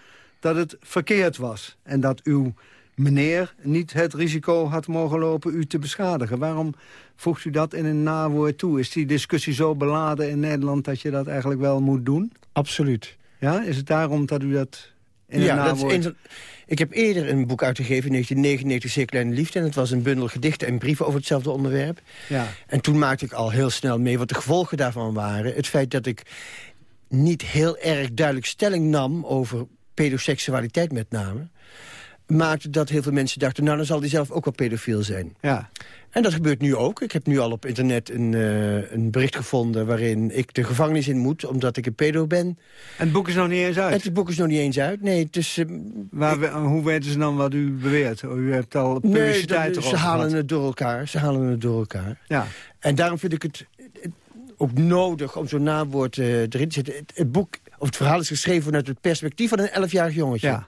dat het verkeerd was. En dat uw meneer niet het risico had mogen lopen u te beschadigen. Waarom voegt u dat in een nawoord toe? Is die discussie zo beladen in Nederland dat je dat eigenlijk wel moet doen? Absoluut. Ja, is het daarom dat u dat in ja, een dat is nawoord... ik heb eerder een boek uitgegeven in 1999, Zeer Kleine Liefde. En het was een bundel gedichten en brieven over hetzelfde onderwerp. Ja. En toen maakte ik al heel snel mee wat de gevolgen daarvan waren. Het feit dat ik niet heel erg duidelijk stelling nam over pedoseksualiteit met name. maakte dat heel veel mensen dachten... nou, dan zal hij zelf ook wel pedofiel zijn. Ja. En dat gebeurt nu ook. Ik heb nu al op internet een, uh, een bericht gevonden... waarin ik de gevangenis in moet, omdat ik een pedo ben. En het boek is nog niet eens uit? Het boek is nog niet eens uit, nee. Dus, uh, Waar, ik, hoe weten ze dan wat u beweert? U hebt al publiciteit nee, ze halen het door elkaar. Ze halen het door elkaar. Ja. En daarom vind ik het ook nodig om zo'n naamwoord uh, erin te zetten. Het, het, boek, of het verhaal is geschreven vanuit het perspectief van een elfjarig jongetje. Ja.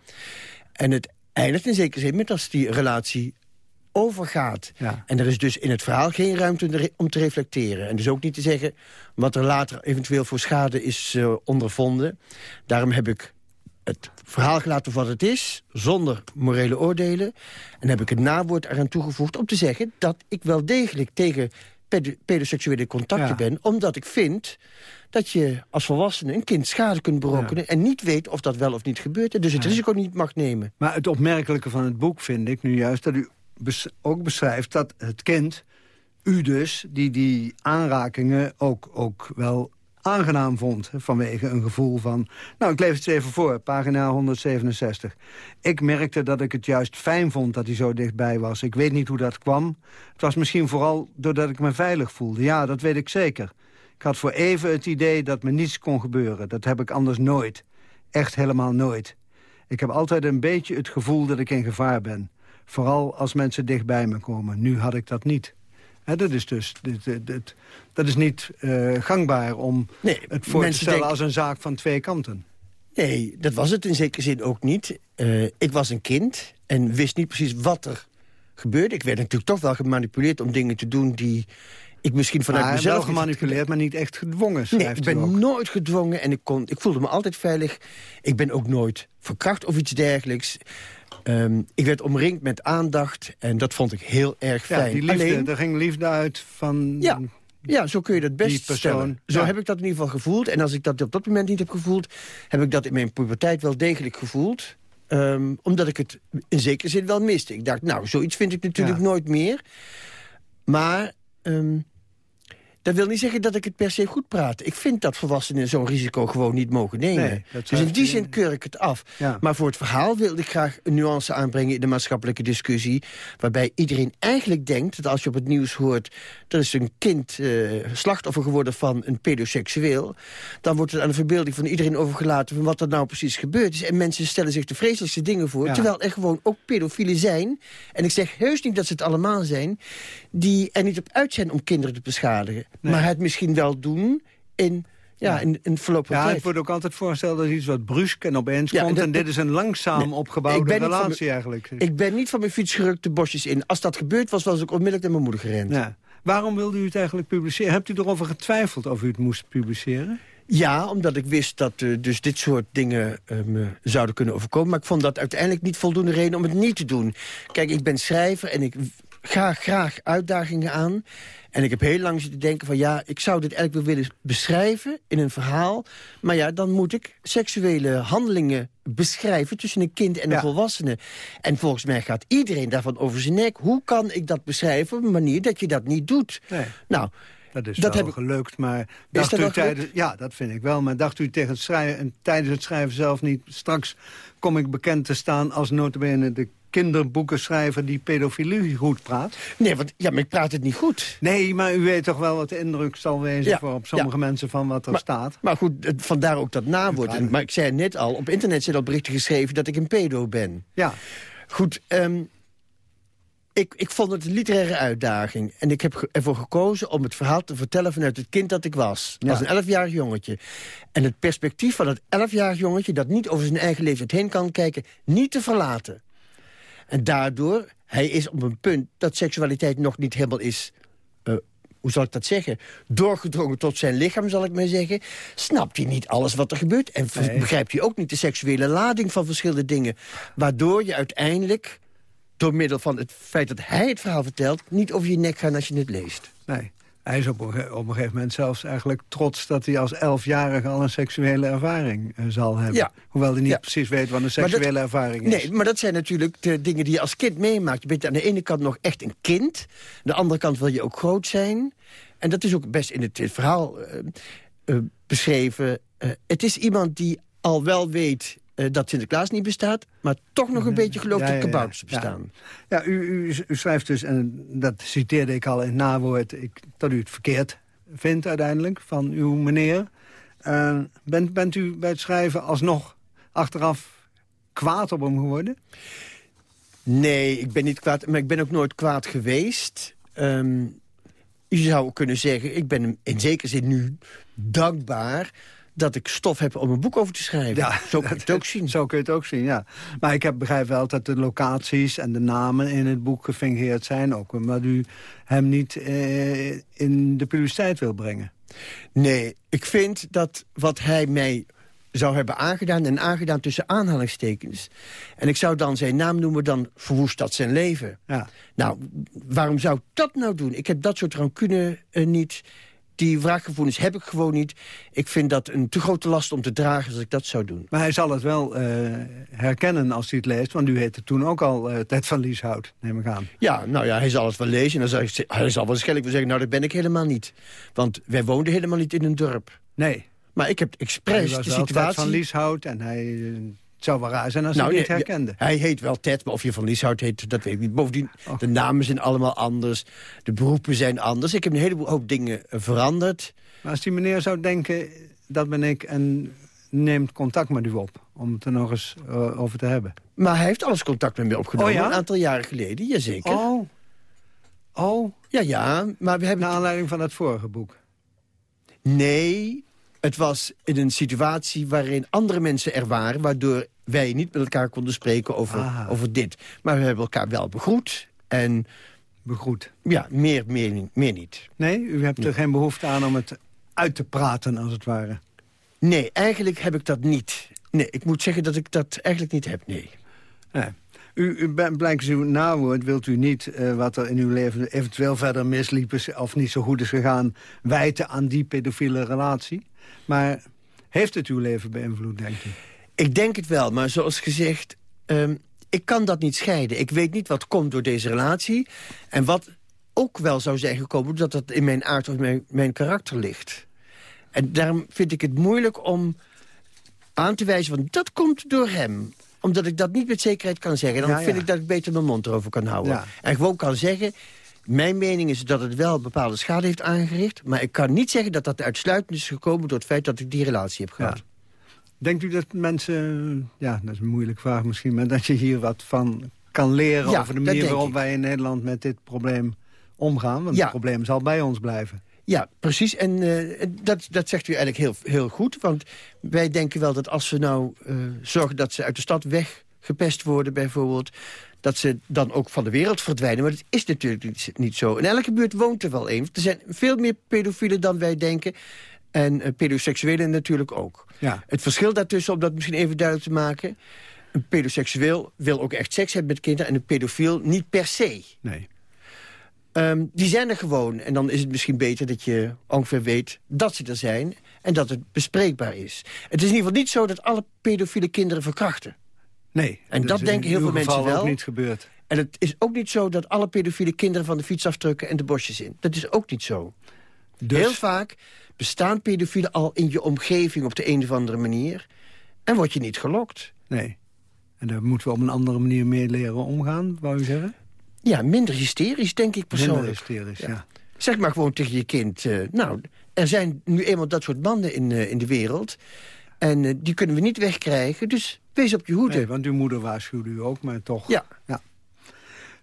En het eindigt in zekere zin met als die relatie overgaat. Ja. En er is dus in het verhaal geen ruimte om te reflecteren. En dus ook niet te zeggen wat er later eventueel voor schade is uh, ondervonden. Daarom heb ik het verhaal gelaten wat het is, zonder morele oordelen. En heb ik het nawoord eraan toegevoegd om te zeggen... dat ik wel degelijk tegen pedoseksuele contacten Ja. ben... omdat ik vind dat je als volwassene een kind schade kunt berokkenen... en niet weet of dat wel of niet gebeurt... en dus het risico niet mag nemen. Maar het opmerkelijke van het boek vind ik nu juist... dat u bes- ook beschrijft dat het kind, u dus, die die aanrakingen ook, ook wel aangenaam vond. Vanwege een gevoel van... Nou, ik lees het even voor, pagina 167. Ik merkte dat ik het juist fijn vond dat hij zo dichtbij was. Ik weet niet hoe dat kwam. Het was misschien vooral doordat ik me veilig voelde. Ja, dat weet ik zeker. Ik had voor even het idee dat me niets kon gebeuren. Dat heb ik anders nooit. Echt helemaal nooit. Ik heb altijd een beetje het gevoel dat ik in gevaar ben. Vooral als mensen dichtbij me komen. Nu had ik dat niet. Dat is dus dit, dit, dit- dat is niet eh, gangbaar om Nee, het voor te stellen denken- als een zaak van twee kanten. Nee, dat was het in zekere zin ook niet. Eh, ik was een kind en wist niet precies wat er gebeurde. Ik werd natuurlijk toch wel gemanipuleerd om dingen te doen die ik misschien vanuit maar mezelf... wel gemanipuleerd, maar niet echt gedwongen, Nee, ik ben nooit gedwongen en ik, kon, ik voelde me altijd veilig. Ik ben ook nooit verkracht of iets dergelijks. Ehm, ik werd omringd met aandacht en dat vond ik heel erg Ja, fijn. die liefde, Alleen, er ging liefde uit van... Ja, ja, zo kun je dat best persoon, stellen. Zo ja. heb ik dat in ieder geval gevoeld. En als ik dat op dat moment niet heb gevoeld... heb ik dat in mijn puberteit wel degelijk gevoeld. Ehm, omdat ik het in zekere zin wel miste. Ik dacht, nou, zoiets vind ik natuurlijk Ja. nooit meer. Maar ehm, dat wil niet zeggen dat ik het per se goed praat. Ik vind dat volwassenen zo'n risico gewoon niet mogen nemen. Nee, dus in die zin keur ik het af. Ja. Maar voor het verhaal wilde ik graag een nuance aanbrengen... in de maatschappelijke discussie. Waarbij iedereen eigenlijk denkt dat als je op het nieuws hoort... dat is een kind eh, slachtoffer geworden van een pedoseksueel... dan wordt het aan de verbeelding van iedereen overgelaten... van wat er nou precies gebeurd is. En mensen stellen zich de vreselijkste dingen voor... Ja. terwijl er gewoon ook pedofielen zijn... en ik zeg heus niet dat ze het allemaal zijn... die er niet op uit zijn om kinderen te beschadigen. Maar het misschien wel doen in, ja, in, in van Ja, tijd. het wordt ook altijd voorgesteld als iets wat brusk en opeens Ja, komt. dat- en dit is een langzaam Nee, opgebouwde relatie mijn- eigenlijk. Ik ben niet van mijn fiets gerukt de bosjes in. Als dat gebeurd was, was ik onmiddellijk naar mijn moeder gerend. Ja. Waarom wilde u het eigenlijk publiceren? Hebt u erover getwijfeld of u het moest publiceren? Ja, omdat ik wist dat eh, dus dit soort dingen eh, me zouden kunnen overkomen. Maar ik vond dat uiteindelijk niet voldoende reden om het niet te doen. Kijk, ik ben schrijver en ik ga graag uitdagingen aan. En ik heb heel lang zitten denken van ja, ik zou dit eigenlijk wel willen beschrijven in een verhaal. Maar ja, dan moet ik seksuele handelingen beschrijven tussen een kind en een Ja. volwassene. En volgens mij gaat iedereen daarvan over zijn nek. Hoe kan ik dat beschrijven op een manier dat je dat niet doet? Nee. Nou, Dat is Dat wel heb ik- gelukt, maar dacht u gelukt? ja, dat vind ik wel. Maar dacht u tegen het schrijven, en tijdens het schrijven zelf niet... straks kom ik bekend te staan als notabene de kinderboekenschrijver... die pedofilie goed praat? nee, want ja, maar ik praat het niet goed. Nee, maar u weet toch wel wat de indruk zal wezen... Ja, voor op sommige mensen van wat er Maar- staat? Maar goed, vandaar ook dat nawoord. En- Maar ik zei net al, op internet zijn al berichten geschreven dat ik een pedo ben. Ja, Goed, ehm, ik, ik vond het een literaire uitdaging. En ik heb ervoor gekozen om het verhaal te vertellen vanuit het kind dat ik was. Ja. Als een elfjarig jongetje. En het perspectief van het elfjarig jongetje... dat niet over zijn eigen leeftijd heen kan kijken, niet te verlaten. En daardoor, hij is op een punt dat seksualiteit nog niet helemaal is... eh, hoe zal ik dat zeggen? Doorgedrongen tot zijn lichaam, zal ik maar zeggen. Snapt hij niet alles wat er gebeurt. En Nee. begrijpt hij ook niet de seksuele lading van verschillende dingen. Waardoor je uiteindelijk, door middel van het feit dat hij het verhaal vertelt... niet over je nek gaat als je het leest. nee. Hij is op een, op een gegeven moment zelfs eigenlijk trots... dat hij als elfjarige al een seksuele ervaring eh, zal hebben. Ja. Hoewel hij niet Ja. precies weet wat een dat- seksuele ervaring is. Nee, maar dat zijn natuurlijk de dingen die je als kind meemaakt. Je bent aan de ene kant nog echt een kind. Aan de andere kant wil je ook groot zijn. En dat is ook best in het, verhaal eh, eh, beschreven. Het is iemand die al wel weet eh, dat Sinterklaas niet bestaat... maar toch nog een beetje gelooft Ja, dat kabouters bestaan. Ja, u, u, u schrijft dus, en dat citeerde ik al in het nawoord... Ik, dat u het verkeerd vindt uiteindelijk van uw meneer. Eh, bent, bent u bij het schrijven alsnog achteraf kwaad op hem geworden? Nee, ik ben niet kwaad, maar ik ben ook nooit kwaad geweest. Ehm, je zou kunnen zeggen, ik ben hem in zekere zin nu dankbaar... dat ik stof heb om een boek over te schrijven. Ja, Zo kun je het ook zien. Zo kun je het ook zien, ja. Maar ik heb begrijp wel dat de locaties en de namen in het boek gefingeerd zijn. Ook omdat u hem niet eh, in de publiciteit wil brengen. Nee, ik vind dat wat hij mij zou hebben aangedaan... en aangedaan tussen aanhalingstekens... en ik zou dan zijn naam noemen, dan verwoest dat zijn leven. Ja. Nou, waarom zou ik dat nou doen? Ik heb dat soort rancune uh, niet. Die wraakgevoelens heb ik gewoon niet. Ik vind dat een te grote last om te dragen als ik dat zou doen. Maar hij zal het wel uh, herkennen als hij het leest. Want u heette toen ook al uh, Ted van Lieshout, neem ik aan. Ja, nou ja, hij zal het wel lezen. En dan zal ik, hij zal waarschijnlijk wel zeggen, nou dat ben ik helemaal niet. Want wij woonden helemaal niet in een dorp. Nee. Maar ik heb expres hij was de situatie... Ted van Lieshout en hij... Het zou wel raar zijn als nou, hij niet herkende. Hij heet wel Ted, maar of je van Lieshout heet, dat weet ik niet. Bovendien, oh. de namen zijn allemaal anders. De beroepen zijn anders. Ik heb een heleboel hoop dingen veranderd. Maar als die meneer zou denken, dat ben ik... en neemt contact met u op, om het er nog eens uh, over te hebben. Maar hij heeft alles contact met me opgenomen, oh, ja? een aantal jaren geleden, jazeker. Oh. Oh. Ja, ja, maar we hebben... Naar aanleiding van het vorige boek? Nee, het was in een situatie waarin andere mensen er waren... waardoor wij niet met elkaar konden spreken over, Ah. over dit. Maar we hebben elkaar wel begroet en... Begroet? Ja, meer, meer, meer niet. Nee, u hebt er geen behoefte aan om het uit te praten, als het ware? Nee, eigenlijk heb ik dat niet. Nee, ik moet zeggen dat ik dat eigenlijk niet heb, nee. nee. U, u blijkt uw nawoord, wilt u niet uh, wat er in uw leven eventueel verder misliep... is, of niet zo goed is gegaan, wijten aan die pedofiele relatie. Maar heeft het uw leven beïnvloed, denk je? Ik denk het wel, maar zoals gezegd... Um, ik kan dat niet scheiden. Ik weet niet wat komt door deze relatie. En wat ook wel zou zijn gekomen... dat dat in mijn aard of mijn, mijn karakter ligt. En daarom vind ik het moeilijk om aan te wijzen... van dat komt door hem omdat ik dat niet met zekerheid kan zeggen. Dan Ja, ja. vind ik dat ik beter mijn mond erover kan houden. Ja. En gewoon kan zeggen... Mijn mening is dat het wel bepaalde schade heeft aangericht... maar ik kan niet zeggen dat dat uitsluitend is gekomen... door het feit dat ik die relatie heb gehad. Denkt u dat mensen, ja, dat is een moeilijke vraag misschien... maar dat je hier wat van kan leren Ja, over de manier waarop ik. wij in Nederland met dit probleem omgaan? Want Ja. het probleem zal bij ons blijven. Ja, precies. En eh, dat, dat zegt u eigenlijk heel, heel goed. Want wij denken wel dat als we nou eh, zorgen dat ze uit de stad weggepest worden bijvoorbeeld... dat ze dan ook van de wereld verdwijnen. Maar dat is natuurlijk niet, niet zo. In elke buurt woont er wel een. Er zijn veel meer pedofielen dan wij denken. En uh, pedoseksuelen natuurlijk ook. Ja. Het verschil daartussen, om dat misschien even duidelijk te maken... een pedoseksueel wil ook echt seks hebben met kinderen... en een pedofiel niet per se. Nee. Um, die zijn er gewoon. En dan is het misschien beter dat je ongeveer weet dat ze er zijn... en dat het bespreekbaar is. Het is in ieder geval niet zo dat alle pedofiele kinderen verkrachten. Nee. En dat, denken heel veel mensen wel. ook niet gebeurd. En het is ook niet zo dat alle pedofiele kinderen van de fiets afdrukken... en de bosjes in. Dat is ook niet zo. Dus- Heel vaak bestaan pedofielen al in je omgeving op de een of andere manier... en word je niet gelokt. Nee. En daar moeten we op een andere manier mee leren omgaan, wou u zeggen? Ja, minder hysterisch, denk ik persoonlijk. Minder hysterisch, ja. Zeg maar gewoon tegen je kind... Uh, nou, er zijn nu eenmaal dat soort banden in, uh, in de wereld... en uh, die kunnen we niet wegkrijgen, dus wees op je hoede. Want uw moeder waarschuwde u ook, maar toch... Ja. ja.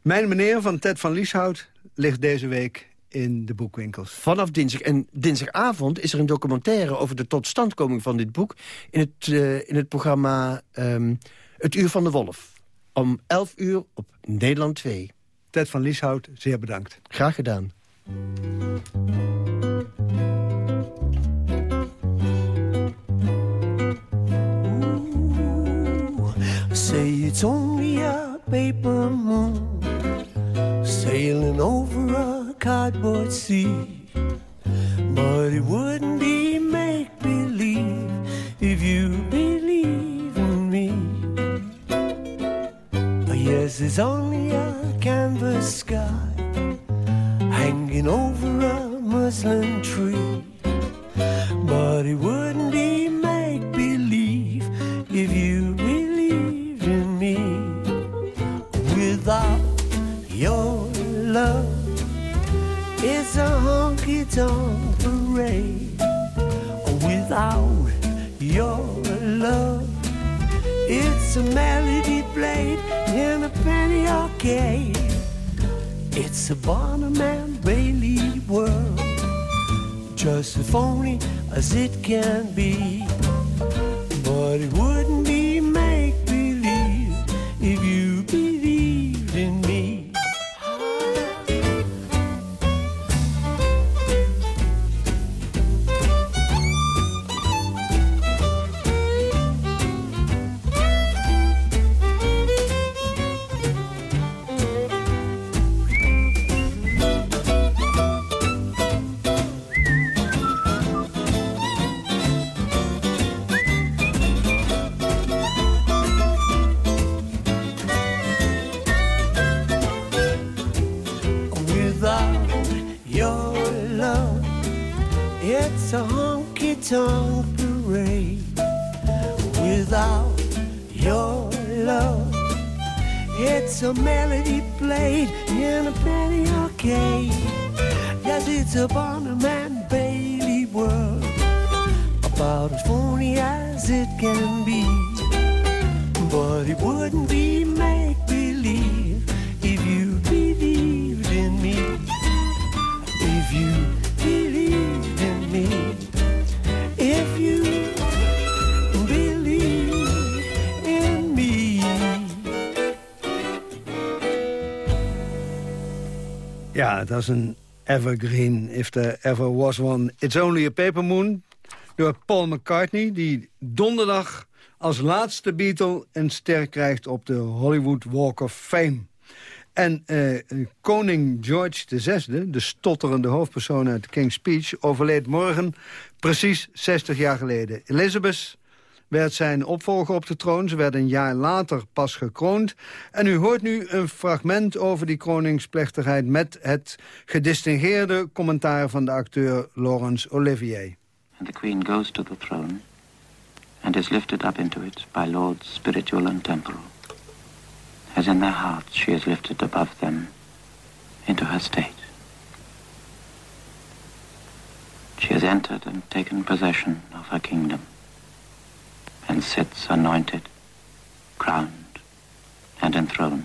Mijn meneer van Ted van Lieshout ligt deze week in de boekwinkels. Vanaf dinsdag. En dinsdagavond is er een documentaire over de totstandkoming van dit boek... in het, uh, in het programma um, Het Uur van de Wolf. Om 11 uur op Nederland 2. Ted van Lieshout, zeer bedankt. Graag gedaan. It's only a paper moon sailing over a cardboard sea. But it wouldn't be make believe if you believe in me. But Yes, it's only a canvas sky hanging over a muslin tree. But it wouldn't It's a melody played in a penny arcade. It's a Barnum and Bailey world, just as phony as it can be. Love. It's a honky tonk parade without your love. It's a melody played in a penny arcade. Yes, it's a Barnum and Bailey world about as phony as it can be. But it wouldn't be make Ja, dat is een evergreen, if there ever was one. It's Only a Paper Moon, door Paul McCartney... die donderdag als laatste Beatle een ster krijgt op de Hollywood Walk of Fame. En eh, koning George VI, de stotterende hoofdpersoon uit King's Speech... overleed morgen precies 60 jaar geleden. Elizabeth werd zijn opvolger op de troon. Ze werd een jaar later pas gekroond. En u hoort nu een fragment over die kroningsplechtigheid... met het gedistingeerde commentaar van de acteur Laurence Olivier. And the Queen goes to the throne and is lifted up into it by lords spiritual and temporal. As in their hearts she is lifted above them into her state. She has entered and taken possession of her kingdom and sits anointed, crowned and enthroned.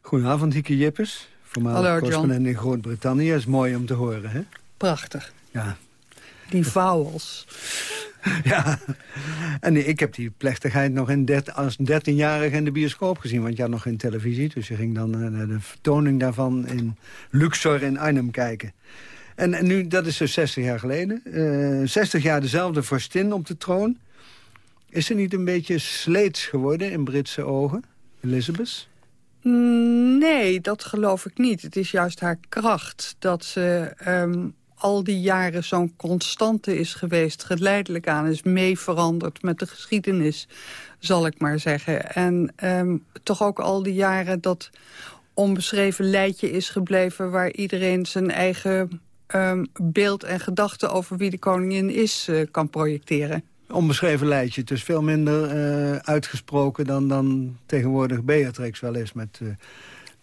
Goedenavond, Hieke Jippes. Voormalig Hallo, John. correspondent in Groot-Brittannië. is mooi om te horen, hè? Prachtig. Ja. Die vowels. ja. En ik heb die plechtigheid nog in dert, als 13-jarige in de bioscoop gezien. Want je had nog geen televisie. Dus je ging dan eh, naar de vertoning daarvan in Luxor in Arnhem kijken. En, en nu, dat is dus 60 jaar geleden. Eh 60 jaar dezelfde vorstin op de troon. Is ze niet een beetje sleets geworden in Britse ogen, Elizabeth? Nee, dat geloof ik niet. Het is juist haar kracht dat ze ehm, al die jaren zo'n constante is geweest. Geleidelijk aan is mee veranderd met de geschiedenis, zal ik maar zeggen. En ehm, toch ook al die jaren dat onbeschreven lijtje is gebleven... waar iedereen zijn eigen ehm, beeld en gedachte over wie de koningin is eh, kan projecteren. Onbeschreven lijstje, dus veel minder eh, uitgesproken dan, dan tegenwoordig Beatrix wel is met... eh,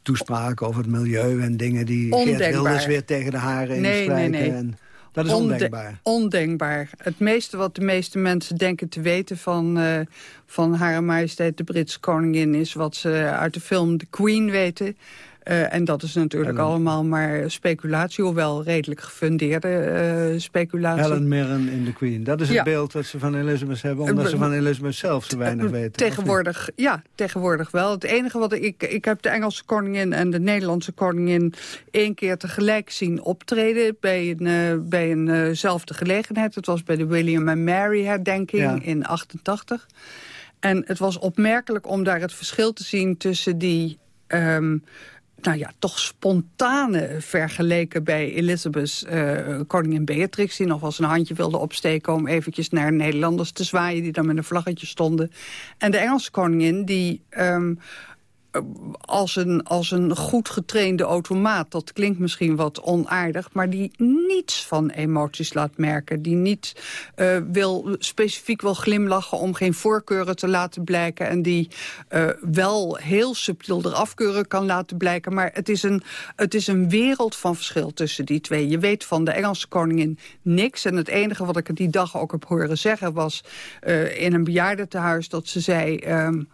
toespraken over het milieu en dingen die Geert Ondenkbaar. Wilders weer tegen de haren Nee, instrijken. nee, nee. En dat is Onde- ondenkbaar. Ondenkbaar. Het meeste wat de meeste mensen denken te weten van, eh van Hare Majesteit de Britse koningin... is wat ze uit de film The Queen weten. Eh, en dat is natuurlijk allemaal maar speculatie, hoewel redelijk gefundeerde eh, speculatie. Helen Mirren in The Queen. Dat is het Ja. beeld dat ze van Elizabeth hebben... omdat Eh, ze van Elizabeth zelf zo weinig weten. Tegenwoordig, ja, tegenwoordig wel. Het enige wat ik... Ik heb de Engelse koningin en de Nederlandse koningin... één keer tegelijk zien optreden bij een, bij eenzelfde gelegenheid. Het was bij de William and Mary herdenking Ja. in 88. En het was opmerkelijk om daar het verschil te zien tussen die... ehm, nou ja, toch spontane vergeleken bij Elizabeth, eh, koningin Beatrix... die nog wel eens een handje wilde opsteken om eventjes naar Nederlanders te zwaaien... die dan met een vlaggetje stonden. En de Engelse koningin die... ehm, als, een, als een goed getrainde automaat. Dat klinkt misschien wat onaardig, maar die niets van emoties laat merken. Die niet uh, wil, specifiek wil glimlachen om geen voorkeuren te laten blijken. En die uh, wel heel subtiel de afkeuren kan laten blijken. Maar het is, een, het is een wereld van verschil tussen die twee. Je weet van de Engelse koningin niks. En het enige wat ik die dag ook heb horen zeggen was in een bejaardentehuis dat ze zei... Um,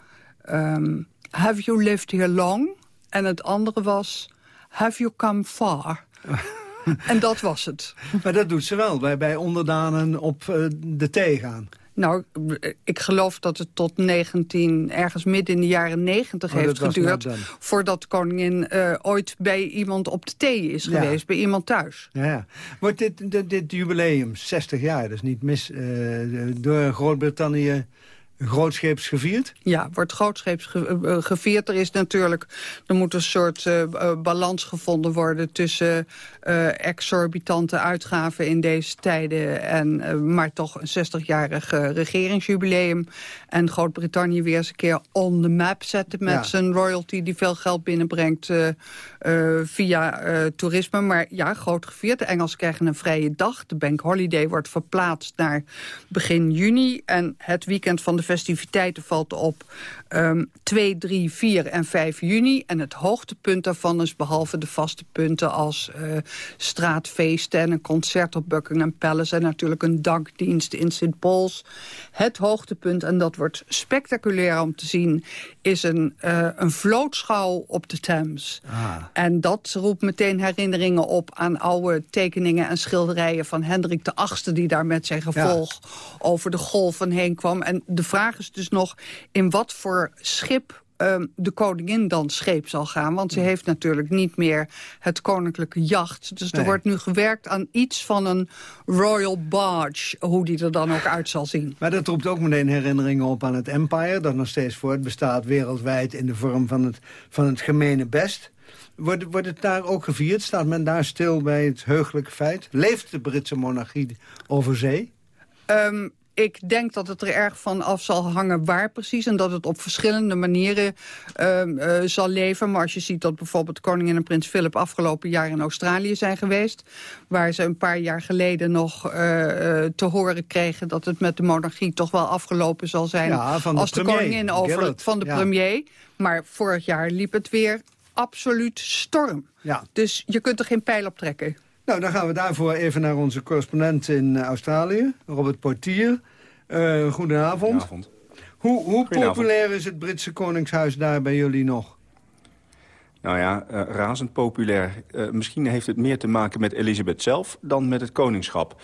um, have you lived here long? En het andere was, have you come far? en dat was het. Maar dat doet ze wel, bij, bij onderdanen op uh, de thee gaan. Nou, ik geloof dat het tot 19, ergens midden in de jaren 90 Oh, heeft geduurd... voordat de koningin uh, ooit bij iemand op de thee is Ja. geweest, bij iemand thuis. Ja, ja. Wordt dit, dit, dit jubileum, 60 jaar, dat is niet mis, eh, door Groot-Brittannië grootscheeps gevierd? Ja, wordt grootscheeps ge- eh, gevierd. Er is natuurlijk, er moet een soort eh, eh, balans gevonden worden tussen eh, exorbitante uitgaven in deze tijden en eh, maar toch een 60-jarig eh, regeringsjubileum. En Groot-Brittannië weer eens een keer on the map zetten met Ja. zijn royalty die veel geld binnenbrengt eh, eh, via eh, toerisme. Maar ja, groot gevierd. De Engelsen krijgen een vrije dag. De bank holiday wordt verplaatst naar begin juni. En het weekend van de festiviteiten valt op ehm 2, 3, 4 en 5 juni. En het hoogtepunt daarvan is behalve de vaste punten als eh, straatfeesten en een concert op Buckingham Palace en natuurlijk een dankdienst in St. Paul's. Het hoogtepunt, en dat wordt spectaculair om te zien, is een, eh, een vlootschouw op de Thames. En dat roept meteen herinneringen op aan oude tekeningen en schilderijen van Hendrik de VIII... die daar met zijn gevolg over de golven heen kwam. En de vraag is dus nog in wat voor schip ehm, de koningin dan scheep zal gaan. Want ze heeft natuurlijk niet meer het koninklijke jacht. Dus er Nee. wordt nu gewerkt aan iets van een royal barge... hoe die er dan ook uit zal zien. Maar dat roept ook meteen herinneringen op aan het Empire... dat nog steeds voortbestaat wereldwijd in de vorm van het, van het gemene best. Wordt, wordt het daar ook gevierd? Staat men daar stil bij het heugelijke feit? Leeft de Britse monarchie over zee? Ehm, ik denk dat het er erg van af zal hangen waar precies... en dat het op verschillende manieren ehm, eh, zal leven. Maar als je ziet dat bijvoorbeeld koningin en prins Philip... afgelopen jaar in Australië zijn geweest... waar ze een paar jaar geleden nog eh, eh, te horen kregen... dat het met de monarchie toch wel afgelopen zal zijn... Ja, van de als de koningin over van de ja. premier. Maar vorig jaar liep het weer absoluut storm. Ja. Dus je kunt er geen pijl op trekken. Nou, dan gaan we daarvoor even naar onze correspondent in eh, Australië, Robert Portier. Eh goedenavond. Goedenavond. Hoe, hoe Goedenavond. populair is het Britse koningshuis daar bij jullie nog? Nou ja, eh, razend populair. Misschien heeft het meer te maken met Elisabeth zelf dan met het koningschap.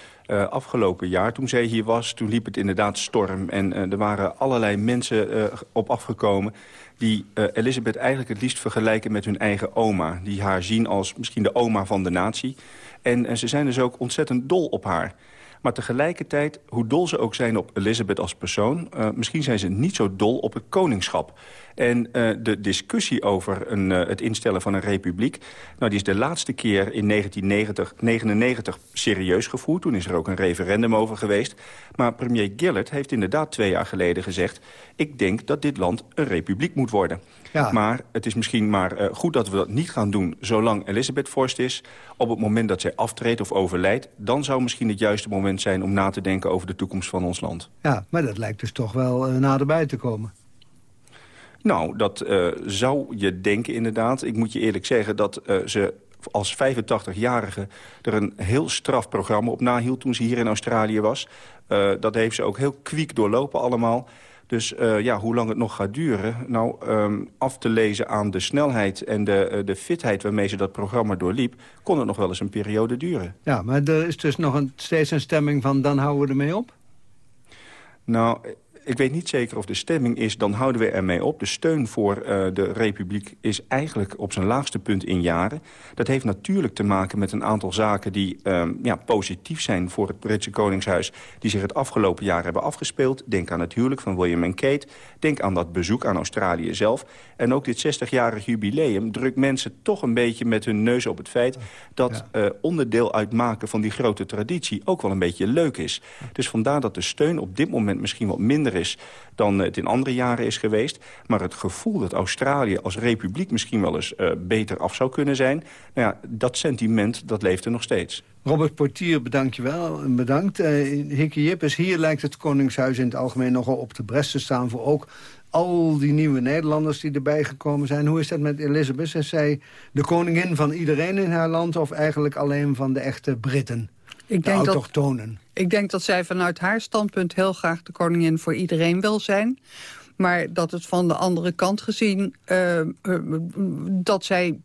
Afgelopen jaar, toen zij hier was, toen liep het inderdaad storm. En er waren allerlei mensen op afgekomen die Elisabeth eigenlijk het liefst vergelijken met hun eigen oma. Die haar zien als misschien de oma van de natie. En, en ze zijn dus ook ontzettend dol op haar. Maar tegelijkertijd, hoe dol ze ook zijn op Elizabeth als persoon... eh, misschien zijn ze niet zo dol op het koningschap. En eh, de discussie over een, eh, het instellen van een republiek... Nou, die is de laatste keer in 1999 serieus gevoerd. Toen is er ook een referendum over geweest. Maar premier Gillard heeft inderdaad twee jaar geleden gezegd... ik denk dat dit land een republiek moet worden. Ja. Maar het is misschien maar eh, goed dat we dat niet gaan doen... zolang Elizabeth vorst is. Op het moment dat zij aftreedt of overlijdt... dan zou misschien het juiste moment zijn om na te denken... over de toekomst van ons land. Ja, maar dat lijkt dus toch wel naderbij te komen. Nou, dat eh, zou je denken inderdaad. Ik moet je eerlijk zeggen dat eh, ze als 85-jarige er een heel straf programma op nahield... toen ze hier in Australië was. Eh, dat heeft ze ook heel kwiek doorlopen allemaal. Dus ja, hoe lang het nog gaat duren? Nou, ehm, af te lezen aan de snelheid en de, de fitheid waarmee ze dat programma doorliep... kon het nog wel eens een periode duren. Ja, maar er is dus nog een, steeds een stemming van dan houden we ermee op? Nou, ik weet niet zeker of de stemming is, dan houden we ermee op. De steun voor uh, de republiek is eigenlijk op zijn laagste punt in jaren. Dat heeft natuurlijk te maken met een aantal zaken die uh, ja, positief zijn voor het Britse Koningshuis... die zich het afgelopen jaar hebben afgespeeld. Denk aan het huwelijk van William en Kate. Denk aan dat bezoek aan Australië zelf. En ook dit 60-jarig jubileum drukt mensen toch een beetje met hun neus op het feit... dat ja. uh, onderdeel uitmaken van die grote traditie ook wel een beetje leuk is. Dus vandaar dat de steun op dit moment misschien wat minder is dan het in andere jaren is geweest. Maar het gevoel dat Australië als republiek misschien wel eens uh, beter af zou kunnen zijn... Nou ja, dat sentiment dat leeft er nog steeds. Robert Portier, bedankt je wel. Bedankt. Uh, hier lijkt het Koningshuis in het algemeen nogal op de bres te staan... voor ook al die nieuwe Nederlanders die erbij gekomen zijn. Hoe is dat met Elizabeth? Is zij de koningin van iedereen in haar land... of eigenlijk alleen van de echte Britten? Ik de denk autochtonen. Dat, ik denk dat zij vanuit haar standpunt heel graag de koningin voor iedereen wil zijn. Maar dat het van de andere kant gezien... Uh, dat zij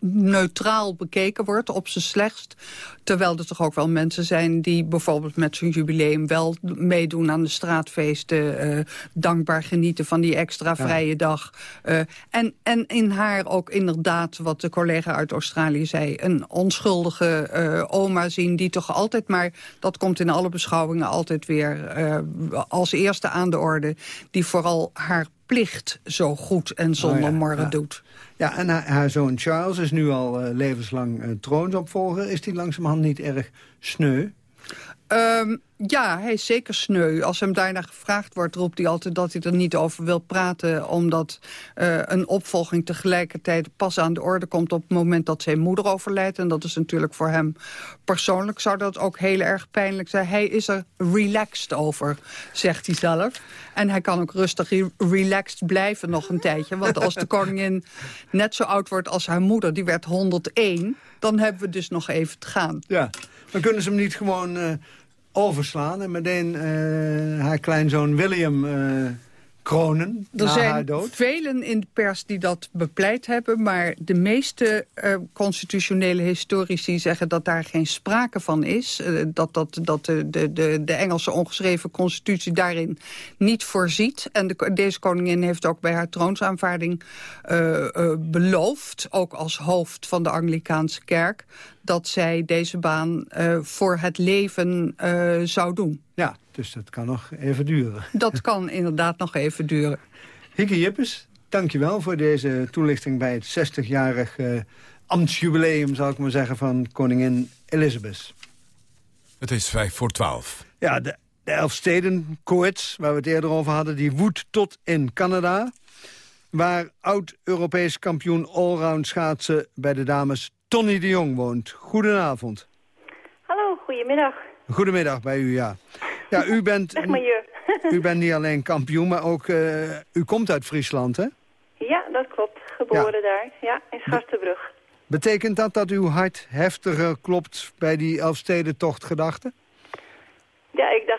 neutraal bekeken wordt, op zijn slechtst. Terwijl er toch ook wel mensen zijn die bijvoorbeeld met zo'n jubileum... wel meedoen aan de straatfeesten. Uh, dankbaar genieten van die extra vrije dag. Uh, en, en in haar ook inderdaad, wat de collega uit Australië zei... een onschuldige oma zien die toch altijd maar... dat komt in alle beschouwingen altijd weer als eerste aan de orde... die vooral haar plicht zo goed en zonder oh morren doet. Ja, en haar, zoon Charles is nu al uh, levenslang uh, troonsopvolger. Is die langzamerhand niet erg sneu? Um, ja, hij is zeker sneu. Als hem daarna gevraagd wordt, roept hij altijd dat hij er niet over wil praten... omdat uh, een opvolging tegelijkertijd pas aan de orde komt... op het moment dat zijn moeder overlijdt. En dat is natuurlijk voor hem persoonlijk zou dat ook heel erg pijnlijk zijn. Hij is er relaxed over, zegt hij zelf. En hij kan ook rustig relaxed blijven nog een tijdje. Want als de koningin net zo oud wordt als haar moeder... die werd 101, dan hebben we dus nog even te gaan. Ja, maar kunnen ze hem niet gewoon... Uh overslaan en meteen uh, haar kleinzoon William uh, kronen er zijn velen in de pers die dat bepleit hebben... maar de meeste uh, constitutionele historici zeggen dat daar geen sprake van is. Uh, dat dat, dat de, de, de Engelse ongeschreven constitutie daarin niet voorziet. En de, deze koningin heeft ook bij haar troonsaanvaarding uh, beloofd... ook als hoofd van de Anglikaanse kerk dat zij deze baan voor het leven zou doen. Ja, dus dat kan nog even duren. Dat kan inderdaad nog even duren. Hikke Jippes, dankjewel voor deze toelichting... bij het 60-jarig uh, ambtsjubileum, zal ik maar zeggen, van koningin Elizabeth. Het is vijf voor twaalf. Ja, de, de Elfstedenkoorts, waar we het eerder over hadden... die woedt tot in Canada... waar oud-Europees kampioen allround schaatsen bij de dames Tony de Jong woont. Goedenavond. Hallo, goedemiddag. Goedemiddag bij u, ja. Ja, u bent, zeg maar je. u bent niet alleen kampioen, maar ook... Uh, u komt uit Friesland, hè? Ja, dat klopt. Geboren daar. Ja, in Scharstenbrug. Betekent dat dat uw hart heftiger klopt bij die Elfstedentocht gedachten? Ja, ik dacht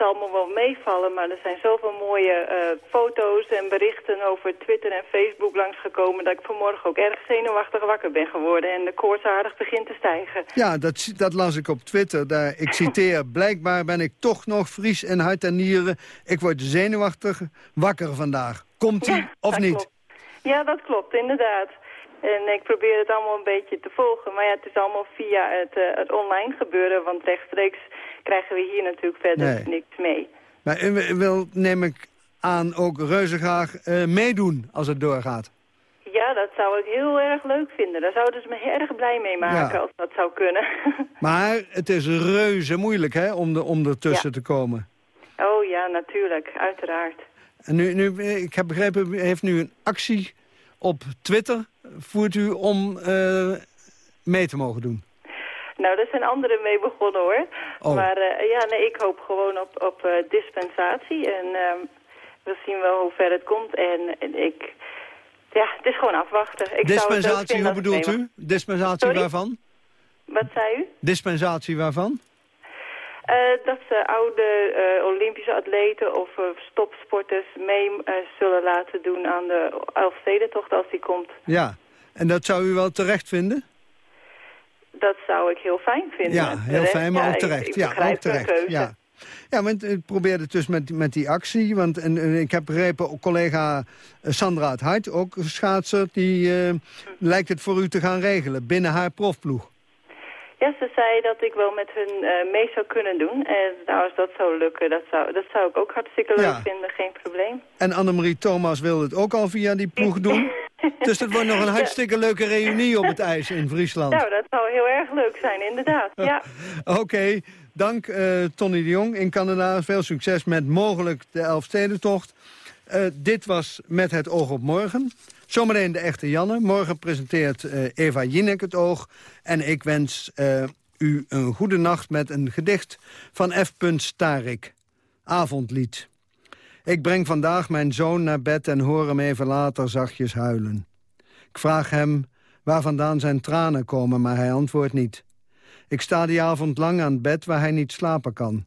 zal me wel meevallen, maar er zijn zoveel mooie uh, foto's en berichten over Twitter en Facebook langsgekomen dat ik vanmorgen ook erg zenuwachtig wakker ben geworden en de koorts aardig begint te stijgen. Ja, dat, dat las ik op Twitter. Daar, ik citeer, blijkbaar ben ik toch nog Fries en hart en nieren. Ik word zenuwachtig wakker vandaag. Komt ie of niet? Klopt. Ja, dat klopt, inderdaad. En ik probeer het allemaal een beetje te volgen. Maar ja, het is allemaal via het, uh, het online gebeuren. Want rechtstreeks krijgen we hier natuurlijk verder niks mee. Maar u wil, neem ik aan, ook reuze graag uh, meedoen als het doorgaat. Ja, dat zou ik heel erg leuk vinden. Daar zouden ze me erg blij mee maken als dat zou kunnen. maar het is reuze moeilijk hè, om, de, om ertussen te komen. Oh ja, natuurlijk. Uiteraard. En nu, nu, ik heb begrepen, u heeft nu een actie op Twitter. Voert u om uh, mee te mogen doen? Nou, daar zijn anderen mee begonnen hoor. Oh. Maar uh, ja, nee, ik hoop gewoon op, op uh, dispensatie. En uh, we zien wel hoe ver het komt. En, en, ik, ja, het is gewoon afwachten. Ik dispensatie, hoe bedoelt u? Dispensatie Sorry? waarvan? Wat zei u? Dispensatie waarvan? Uh, dat ze oude uh, Olympische atleten of uh, stopsporters mee zullen laten doen aan de Elfstedentocht als die komt. Ja, en dat zou u wel terecht vinden? Dat zou ik heel fijn vinden. Ja, heel fijn, maar ook terecht. Ik, ik ja, ook terecht. Ja. Ja, want ik probeerde het dus met, met die actie. Want en, en ik heb begrepen, collega Sandra het Hart, ook schaatser... die lijkt het voor u te gaan regelen binnen haar profploeg. Ja, ze zei dat ik wel met hun uh, mee zou kunnen doen. En nou, als dat zou lukken, dat zou, dat zou ik ook hartstikke leuk vinden. Geen probleem. En Annemarie Thomas wil het ook al via die ploeg doen? Dus dat wordt nog een hartstikke leuke reunie op het ijs in Friesland. Nou, dat zou heel erg leuk zijn, inderdaad. Ja. Oké, dank uh, Tony de Jong in Canada. Veel succes met mogelijk de Elfstedentocht. Uh, dit was Met het oog op morgen. Zometeen de echte Janne. Morgen presenteert uh, Eva Jinek het oog. En ik wens u een goede nacht met een gedicht van F. Starik. Avondlied. Ik breng vandaag mijn zoon naar bed en hoor hem even later zachtjes huilen. Ik vraag hem waar vandaan zijn tranen komen, maar hij antwoordt niet. Ik sta die avond lang aan het bed waar hij niet slapen kan.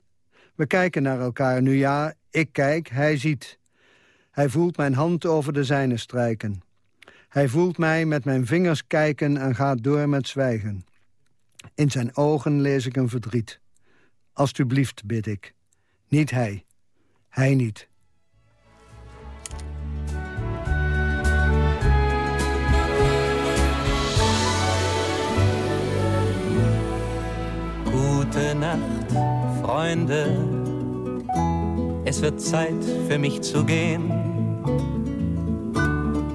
We kijken naar elkaar. Nu ja, ik kijk, hij ziet. Hij voelt mijn hand over de zijne strijken. Hij voelt mij met mijn vingers kijken en gaat door met zwijgen. In zijn ogen lees ik een verdriet. Alsjeblieft, bid ik. Niet hij. Hij niet. Gute Nacht, Freunde. Es wird Zeit für mich zu gehen.